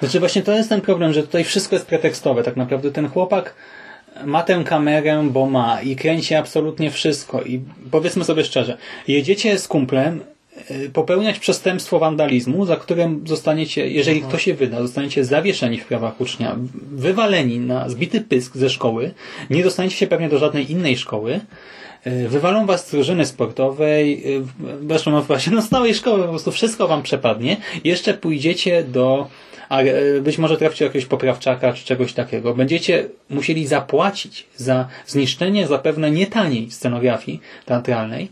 Znaczy właśnie to jest ten problem, że tutaj wszystko jest pretekstowe. Tak naprawdę ten chłopak ma tę kamerę, bo ma i kręci absolutnie wszystko. I powiedzmy sobie szczerze, jedziecie z kumplem y, popełniać przestępstwo wandalizmu, za którym zostaniecie, jeżeli Mhm. to się wyda, zostaniecie zawieszeni w prawach ucznia, wywaleni na zbity pysk ze szkoły, nie dostaniecie się pewnie do żadnej innej szkoły, Wywalą was z drużyny sportowej, zresztą no właśnie no z całej szkoły po prostu wszystko wam przepadnie. Jeszcze pójdziecie do, e, być może traficie jakiegoś poprawczaka czy czegoś takiego. Będziecie musieli zapłacić za zniszczenie zapewne nie taniej scenografii teatralnej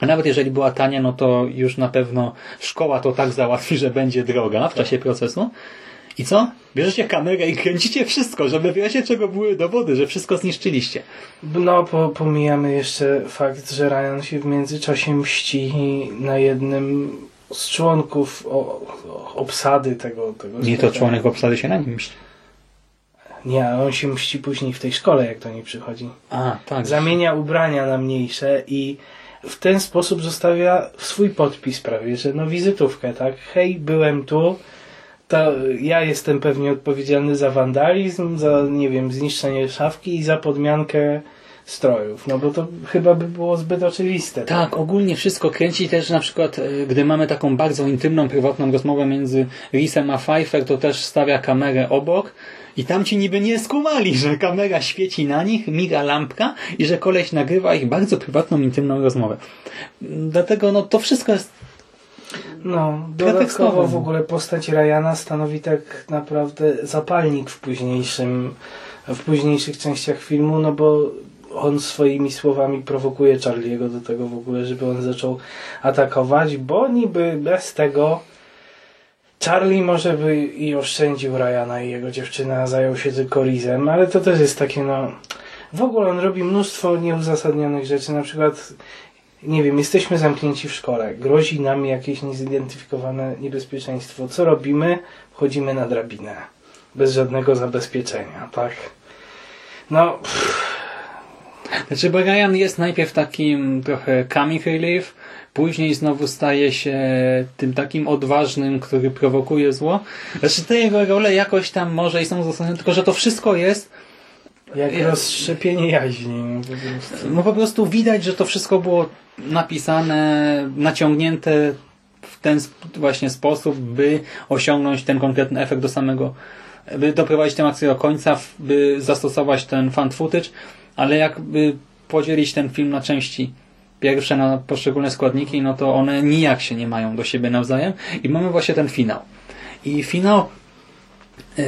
A nawet jeżeli była tania, no to już na pewno szkoła to tak załatwi, że będzie droga w czasie procesu. I co? Bierzecie kamerę i kręcicie wszystko, żeby w razie czego były dowody, że wszystko zniszczyliście. No, po, pomijamy jeszcze fakt, że Ryan się w międzyczasie mści na jednym z członków o, o, obsady tego, tego Nie to członek obsady się na nim myśli. Nie, on się mści później w tej szkole, jak do niej przychodzi. A, tak. Zamienia ubrania na mniejsze i w ten sposób zostawia swój podpis prawie, że no wizytówkę, tak? Hej, byłem tu, to ja jestem pewnie odpowiedzialny za wandalizm, za, nie wiem, zniszczenie szafki i za podmiankę strojów, no bo to chyba by było zbyt oczywiste. Tak, ogólnie wszystko kręci też na przykład, e, gdy mamy taką bardzo intymną, prywatną rozmowę między Risem a Pfeiffer, to też stawia kamerę obok i tam ci niby nie skumali, że kamera świeci na nich, miga lampka i że koleś nagrywa ich bardzo prywatną, intymną rozmowę. Dlatego no to wszystko jest No, Pretekstowo. dodatkowo w ogóle postać Ryana stanowi tak naprawdę zapalnik w późniejszym, w późniejszych częściach filmu, no bo on swoimi słowami prowokuje Charlie'ego do tego w ogóle, żeby on zaczął atakować, bo niby bez tego Charlie może by i oszczędził Ryana i jego dziewczyna, zajął się tylko Rizem, ale to też jest takie no... W ogóle on robi mnóstwo nieuzasadnionych rzeczy, na przykład nie wiem, jesteśmy zamknięci w szkole, grozi nam jakieś niezidentyfikowane niebezpieczeństwo. Co robimy? Wchodzimy na drabinę. Bez żadnego zabezpieczenia, tak? No, pff, Znaczy, bo Ryan jest najpierw takim trochę comic relief, później znowu staje się tym takim odważnym, który prowokuje zło. Znaczy, te jego role jakoś tam może i są uzasadnione, tylko że to wszystko jest jak rozszczepienie jaźni. No, po prostu. No po prostu widać, że to wszystko było napisane, naciągnięte w ten właśnie sposób, by osiągnąć ten konkretny efekt do samego, by doprowadzić tę akcję do końca, by zastosować ten fan footage, ale jakby podzielić ten film na części pierwsze, na poszczególne składniki, no to one nijak się nie mają do siebie nawzajem i mamy właśnie ten finał. I finał yy,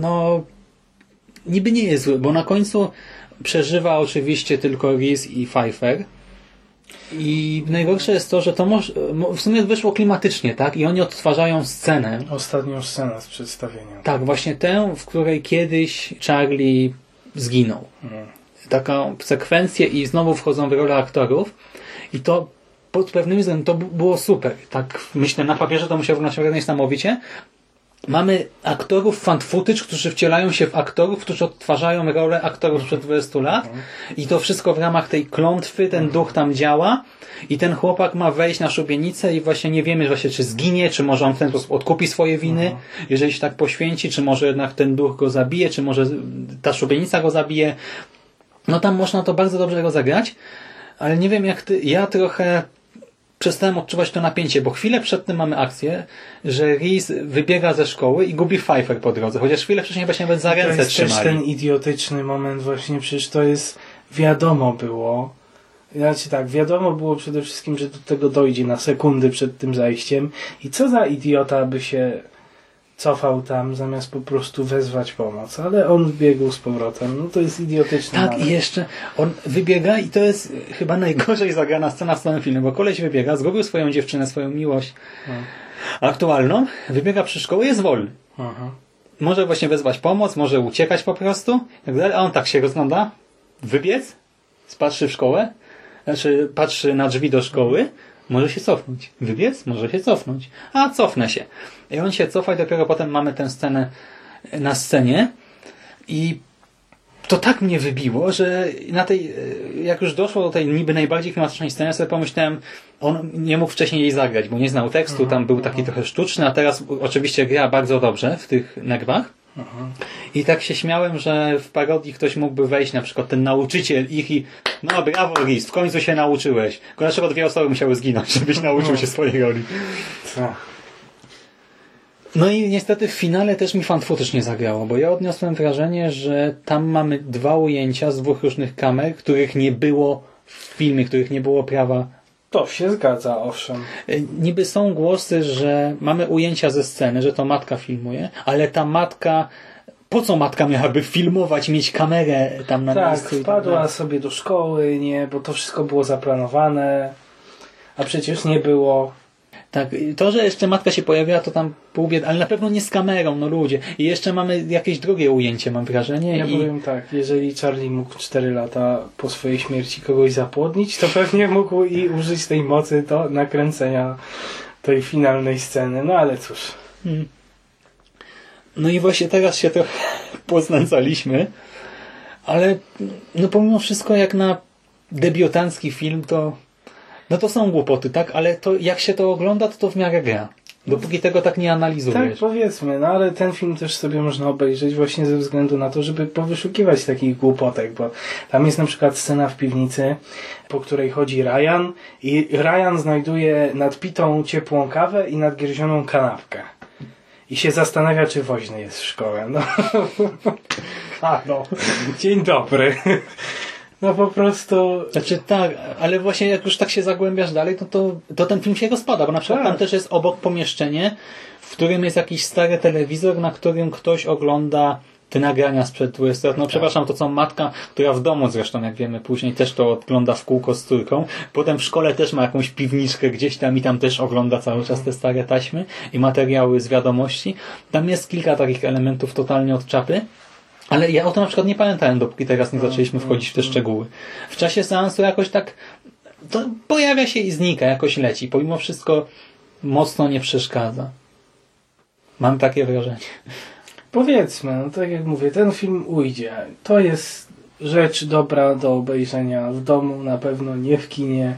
no niby nie jest zły, bo na końcu przeżywa oczywiście tylko Reese i Pfeiffer. I najgorsze jest to, że to w sumie wyszło klimatycznie, tak? I oni odtwarzają scenę. Ostatnią scenę z przedstawienia. Tak, właśnie tę, w której kiedyś Charlie zginął. Taką sekwencję i znowu wchodzą w rolę aktorów. I to pod pewnym względem to było super. Tak myślę, na papierze to musiało wyglądać niesamowicie. Mamy aktorów fan footage, którzy wcielają się w aktorów, którzy odtwarzają rolę aktorów sprzed 20 lat. I to wszystko w ramach tej klątwy, ten duch tam działa. I ten chłopak ma wejść na szubienicę i właśnie nie wiemy właśnie, czy zginie, czy może on w ten sposób odkupi swoje winy, jeżeli się tak poświęci, czy może jednak ten duch go zabije, czy może ta szubienica go zabije. No tam można to bardzo dobrze rozegrać, ale nie wiem jak ty, ja trochę przestałem odczuwać to napięcie, bo chwilę przed tym mamy akcję, że Reese wybiega ze szkoły i gubi Pfeiffer po drodze, chociaż chwilę wcześniej właśnie nawet za To ręce jest też trzymali. ten idiotyczny moment właśnie, przecież to jest wiadomo było, znaczy tak, wiadomo było przede wszystkim, że do tego dojdzie na sekundy przed tym zajściem i co za idiota by się cofał tam, zamiast po prostu wezwać pomoc, ale on biegł z powrotem, no to jest idiotyczne. Tak, i jeszcze on wybiega i to jest chyba najgorzej zagrana scena w całym filmie, bo koleś wybiega, zgubił swoją dziewczynę, swoją miłość aktualną, wybiega przy szkołę, jest wolny. Aha. Może właśnie wezwać pomoc, może uciekać po prostu, tak dalej, a on tak się rozgląda, wybiec, spatrzy w szkołę, znaczy patrzy na drzwi do szkoły, może się cofnąć. Wybiec, może się cofnąć. A, cofnę się. I on się cofa i dopiero potem mamy tę scenę na scenie i to tak mnie wybiło, że na tej, e, jak już doszło do tej niby najbardziej klimatycznej sceny, sobie pomyślałem, on nie mógł wcześniej jej zagrać, bo nie znał tekstu, tam był taki trochę sztuczny, a teraz oczywiście gra bardzo dobrze w tych negrach. I tak się śmiałem, że w parodii ktoś mógłby wejść, na przykład ten nauczyciel ich i no brawo Riz, w końcu się nauczyłeś. Tylko dlaczego dwie osoby musiały zginąć, żebyś *laughs* nauczył się swojej roli. Tak. No i niestety w finale też mi fan footage nie zagrało, bo ja odniosłem wrażenie, że tam mamy dwa ujęcia z dwóch różnych kamer, których nie było w filmie, których nie było prawa. To się zgadza, owszem. E, Niby są głosy, że mamy ujęcia ze sceny, że to matka filmuje, ale ta matka, po co matka miałaby filmować, mieć kamerę tam na Tak, miejscu? i wpadła dalej? sobie do szkoły, nie, bo to wszystko było zaplanowane. A przecież nie było... Tak, to, że jeszcze matka się pojawiła, to tam pół biedy, ale na pewno nie z kamerą, no ludzie. I jeszcze mamy jakieś drugie ujęcie, mam wrażenie. Ja i... powiem tak, jeżeli Charlie mógł 4 lata po swojej śmierci kogoś zapłodnić, to pewnie mógł i użyć tej mocy do nakręcenia tej finalnej sceny. No ale cóż. Mm. No i właśnie teraz się trochę *laughs* poznęcaliśmy, ale no pomimo wszystko jak na debiutancki film to no to są głupoty, tak? Ale to jak się to ogląda, to to w miarę gra. Dopóki tego tak nie Tak, analizujesz. powiedzmy, no ale ten film też sobie można obejrzeć właśnie ze względu na to, żeby powyszukiwać takich głupotek, bo tam jest na przykład scena w piwnicy, po której chodzi Ryan i Ryan znajduje nadpitą ciepłą kawę i nadgryzioną kanapkę. I się zastanawia, czy woźny jest w szkole. No. A *laughs* no, dzień dobry. No po prostu... Znaczy tak, ale właśnie jak już tak się zagłębiasz dalej, to, to, to ten film się rozpada, bo na przykład Tak. tam też jest obok pomieszczenie, w którym jest jakiś stary telewizor, na którym ktoś ogląda te nagrania sprzed 20 lat. No przepraszam, to co matka, która w domu zresztą, jak wiemy później, też to ogląda w kółko z córką. Potem w szkole też ma jakąś piwniczkę gdzieś tam i tam też ogląda cały czas te stare taśmy i materiały z wiadomości. Tam jest kilka takich elementów totalnie od czapy. Ale ja o tym na przykład nie pamiętałem, dopóki teraz nie zaczęliśmy wchodzić w te szczegóły. W czasie seansu jakoś tak to pojawia się i znika, jakoś leci. Pomimo wszystko mocno nie przeszkadza. Mam takie wrażenie. Powiedzmy, no tak jak mówię, ten film ujdzie. To jest rzecz dobra do obejrzenia w domu, na pewno nie w kinie.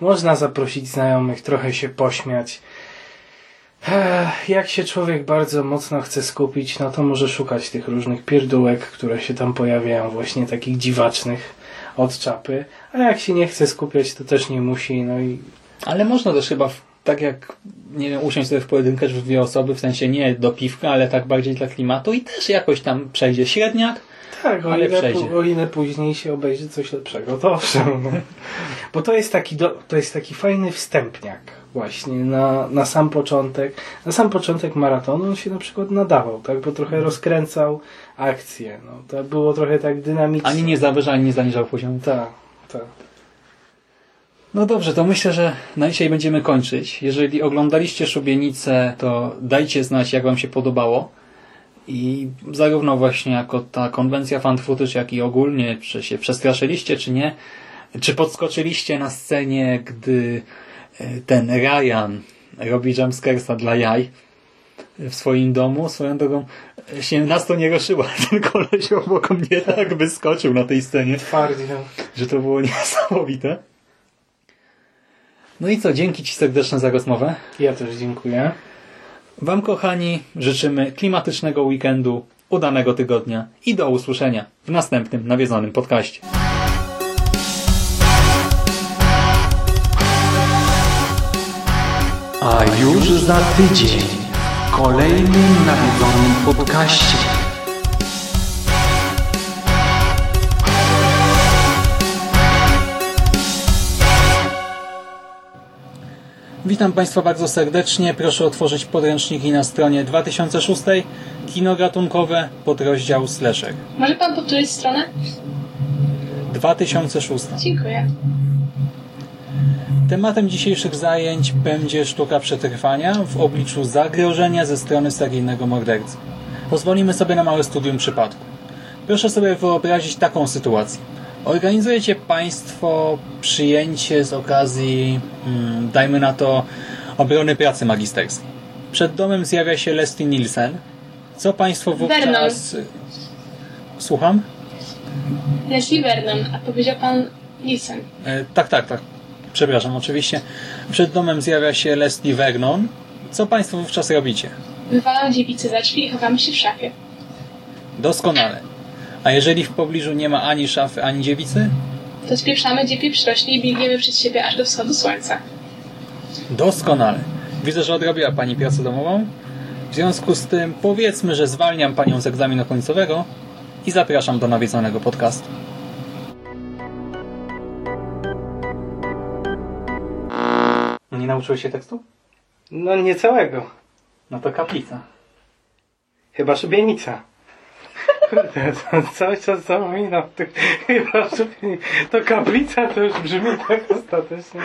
Można zaprosić znajomych, trochę się pośmiać. Jak się człowiek bardzo mocno chce skupić, no to może szukać tych różnych pierdółek, które się tam pojawiają, właśnie takich dziwacznych od czapy. A jak się nie chce skupiać, to też nie musi, no i Ale można też chyba, tak jak, nie wiem, usiąść sobie w pojedynkę w dwie osoby, w sensie nie do piwka, ale tak bardziej dla klimatu i też jakoś tam przejdzie średniak. Tak, o Ale ile, przejdzie. o ile później się obejrzy coś lepszego, to owszem. No. *laughs* Bo to jest taki, do, to jest taki fajny wstępniak właśnie na, na sam początek. Na sam początek maratonu on się na przykład nadawał, tak? Bo trochę rozkręcał akcję. No. To było trochę tak dynamicznie. Ani nie zawyża, ani nie zaniżał poziomu. Tak, tak. No dobrze, to myślę, że na dzisiaj będziemy kończyć. Jeżeli oglądaliście Szubienicę, to dajcie znać, jak Wam się podobało. I zarówno właśnie jako ta konwencja fan footage, jak i ogólnie, czy się przestraszyliście, czy nie. Czy podskoczyliście na scenie, gdy ten Ryan robi jumpscaresa dla jaj w swoim domu. Swoją drogą e, się nas to nie ruszyło. *laughs* Ten koleś obok mnie tak wyskoczył na tej scenie Twardy, no. że to było *laughs* niesamowite. No i co, dzięki Ci serdeczne za rozmowę. Ja też dziękuję. Wam, kochani, życzymy klimatycznego weekendu, udanego tygodnia i do usłyszenia w następnym nawiedzonym podcaście. A już za tydzień w kolejnym nawiedzonym podcaście. Witam Państwa bardzo serdecznie. Proszę otworzyć podręczniki na stronie 2006 Kino gatunkowe podrozdział slasher. Może pan powtórzyć stronę? 2006. Dziękuję. Tematem dzisiejszych zajęć będzie sztuka przetrwania w obliczu zagrożenia ze strony seryjnego mordercy. Pozwolimy sobie na małe studium przypadku. Proszę sobie wyobrazić taką sytuację. Organizujecie Państwo przyjęcie z okazji, mm, dajmy na to, obrony pracy magisterskiej. Przed domem zjawia się Leslie Nielsen. Co Państwo wówczas... Słucham? Leslie Vernon, a powiedział pan Nielsen. E, tak, tak, tak. Przepraszam, oczywiście. Przed domem zjawia się Leslie Vernon. Co Państwo wówczas robicie? Wywalam dziewicy za drzwi i chowamy się w szafie. Doskonale. A jeżeli w pobliżu nie ma ani szafy, ani dziewicy? To spieprzamy, gdzie pieprz rośnie i biegniemy przed siebie aż do wschodu słońca. Doskonale. Widzę, że odrobiła Pani pracę domową. W związku z tym powiedzmy, że zwalniam Panią z egzaminu końcowego i zapraszam do nawiedzonego podcastu. Nie nauczyłeś się tekstu? No nie całego. No to kaplica. Chyba szubienica. Kurde, to cały czas zapominam. To, chyba, że to kaplica to już brzmi tak ostatecznie.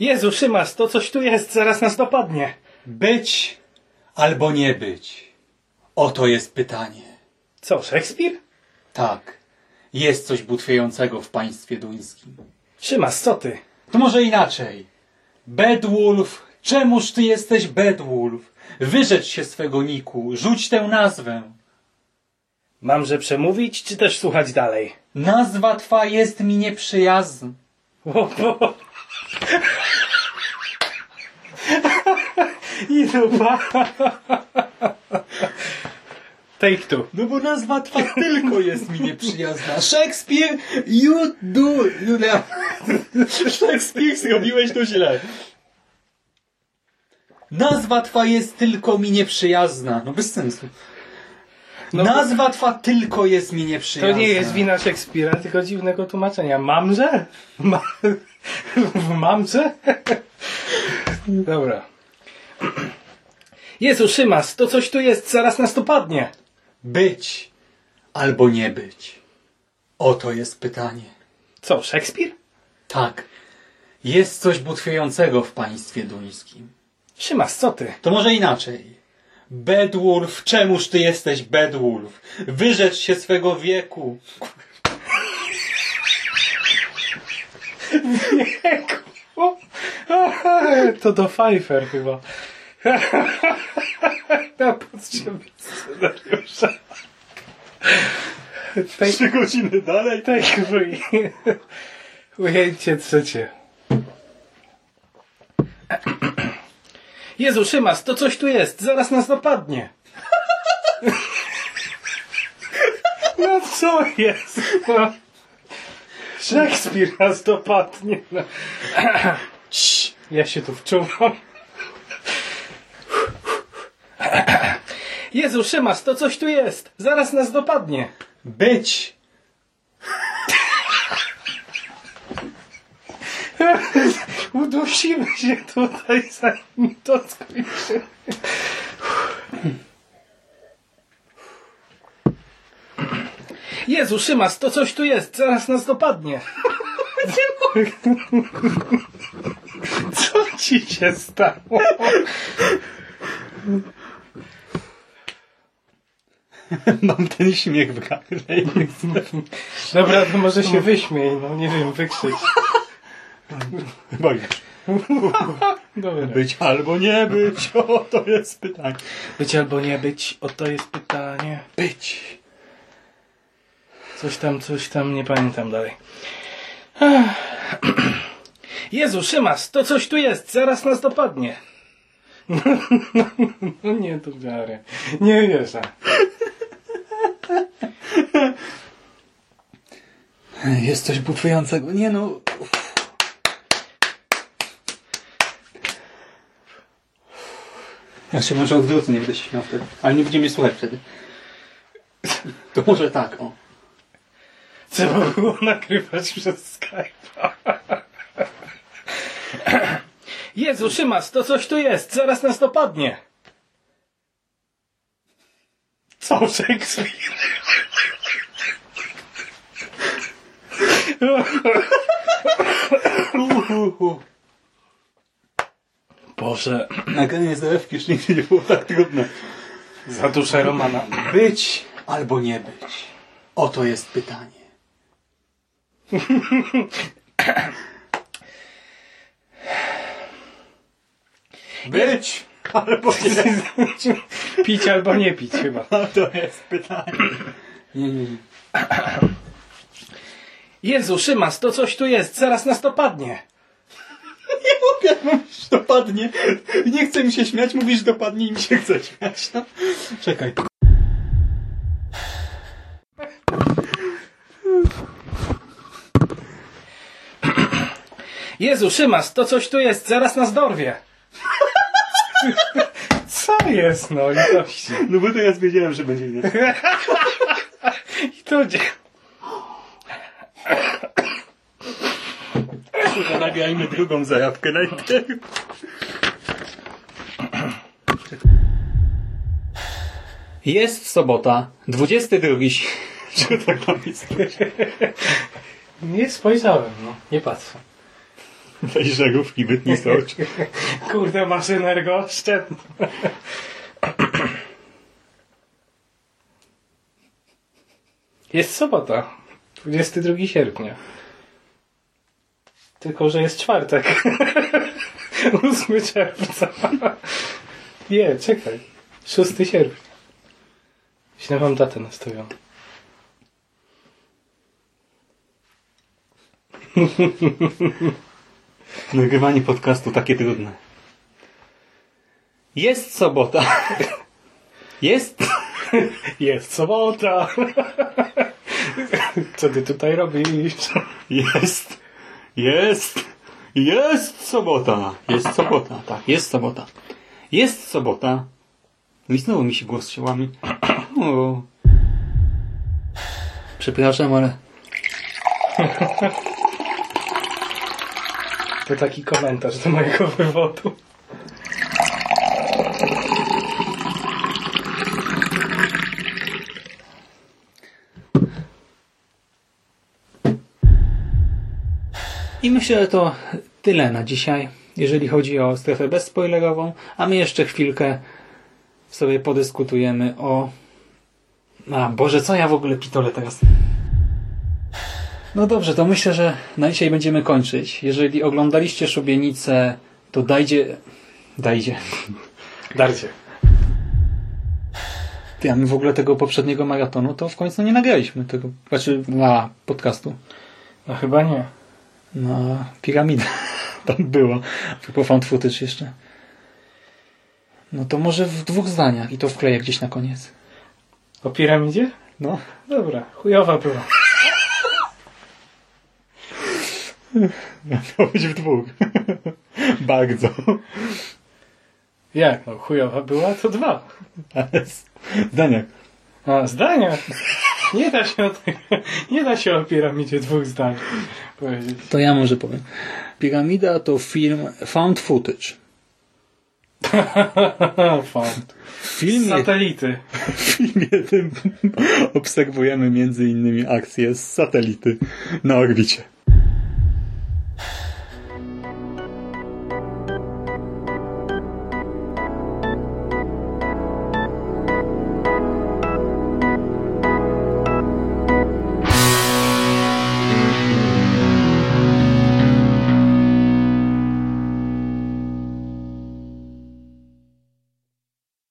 Jezu, Szymas, to coś tu jest, zaraz nas dopadnie. Być albo nie być? Oto jest pytanie. Co, Szekspir? Tak, jest coś butwiejącego w państwie duńskim. Szymas, co ty? To może inaczej. Bedwulf, czemuż ty jesteś Bedwulf? Wyrzecz się swego niku, rzuć tę nazwę. Mamże przemówić, czy też słuchać dalej? Nazwa twa jest mi nieprzyjazna. *laughs* I dupa. Take two. No bo nazwa twa *laughs* tylko jest mi nieprzyjazna. Szekspir, you do... You Szekspir, zrobiłeś to źle. Nazwa twa jest tylko mi nieprzyjazna. No bez sensu. Nazwa twa tylko jest mi To nieprzyjazna. nie jest wina Szekspira, tylko dziwnego tłumaczenia. Mamże? Ma... *laughs* Mamże? Dobra. Jezu, Szymas, to coś tu jest, zaraz nas to padnie. Być albo nie być. Oto jest pytanie. Co, Szekspir? Tak. Jest coś butwiejącego w państwie duńskim. Szymas, co ty? To może inaczej. Bedwulf, czemuż ty jesteś Bedwulf? Wyrzecz się swego wieku. *laughs* O, *laughs* to do Pfeiffer chyba. *laughs* Na potrzeby scenariusza. Tej, Trzy godziny dalej. chuj. *laughs* Ujęcie trzecie. *clears throat* Jezu, Szymas, to coś tu jest. Zaraz nas dopadnie. *laughs* No co jest? No. Szekspir nas dopadnie. No. *clears throat* Ja się tu wczuwam. *clears throat* Jezu, Szymas, to coś tu jest. Zaraz nas dopadnie. Być. Udusimy się tutaj, zanim to skończy. Jezu, Szymas, to coś tu jest. Zaraz nas dopadnie. Co ci się stało? *laughs* *laughs* Mam ten śmiech w gardle. *laughs* Dobra, to może się wyśmiej, no nie wiem, wykrzycz. Już. Dobra. Być albo nie być. O, to jest pytanie. Być albo nie być, oto jest pytanie. Być. Coś tam, coś tam, nie pamiętam dalej. *clears throat* Jezu, Szymas, to coś tu jest, zaraz nas dopadnie. *laughs* No nie, to wiarę. Nie wierzę. *laughs* Jest coś butwiejącego. Nie no. Ja się może odwrócę, nie będę się śmiał wtedy. Ale nie będziemy mnie słuchać wtedy. To może tak, o. Trzeba było nagrywać przez Skype'a. Jezu, Szymas, to coś tu jest, zaraz nas dopadnie. Co, Szekspir? Boże, Nagranie z RFki już nigdy nie było tak trudne. za duszę Romana. Być albo nie być. Oto jest pytanie. Być albo *laughs* nie. Pić albo nie pić chyba. To jest pytanie. Nie, nie, nie. Jezu, Szymas, to coś tu jest, zaraz nas dopadnie. *laughs* Nie mogę, mówisz dopadnie. Nie chce mi się śmiać, mówisz dopadnie i mi się chce śmiać. No. Czekaj. Jezu, Szymas, to coś tu jest, zaraz nas dorwie. *laughs* Co jest, no i. No bo to ja wiedziałem, że będzie nie. *laughs* I to gdzie? Kurwa, nagrajmy drugą zajawkę najpierw. Jest sobota, 22 Czy tak tam jest? Nie spojrzałem, no. Nie patrzę. Weź żarówki, wytnij z oczu. Kurde, masz energooszczędną. *clears throat* Jest sobota. 22 sierpnia. Tylko, że jest czwartek. *laughs* 8 czerwca. *laughs* Nie, czekaj. 6 sierpnia. Źle mam datę nastawioną. *laughs* Nagrywanie podcastu takie trudne. Jest sobota. Jest? Jest sobota! Co ty tutaj robisz? Jest. Jest. Jest sobota. Jest sobota. Tak, jest sobota. Jest sobota. I znowu mi się głos się łamie. O. Przepraszam, ale To taki komentarz do mojego wywodu. I myślę, że to tyle na dzisiaj, jeżeli chodzi o strefę bezspoilerową, a my jeszcze chwilkę sobie podyskutujemy o... A, Boże, co ja w ogóle pitole teraz? No dobrze, to myślę, że na dzisiaj będziemy kończyć. Jeżeli oglądaliście Szubienicę, to dajcie... Dajcie. *laughs* Darcie. Ty, a my w ogóle tego poprzedniego maratonu to w końcu nie nagraliśmy. Tego, znaczy, na podcastu. No chyba nie. Na piramidę. *laughs* Tam była. Tylko found footage jeszcze. No to może w dwóch zdaniach i to wkleję gdzieś na koniec. O piramidzie? No. Dobra, chujowa była. Miało być w dwóch. Bardzo. Jak? No chujowa była, to dwa. Ale z- zdaniach. A, zdania? Nie da się o tym, nie da się o piramidzie dwóch zdań powiedzieć. To ja może powiem. Piramida to film found footage. *laughs* Font. W filmie, Satelity. w filmie tym obserwujemy między innymi akcję z satelity na orbicie.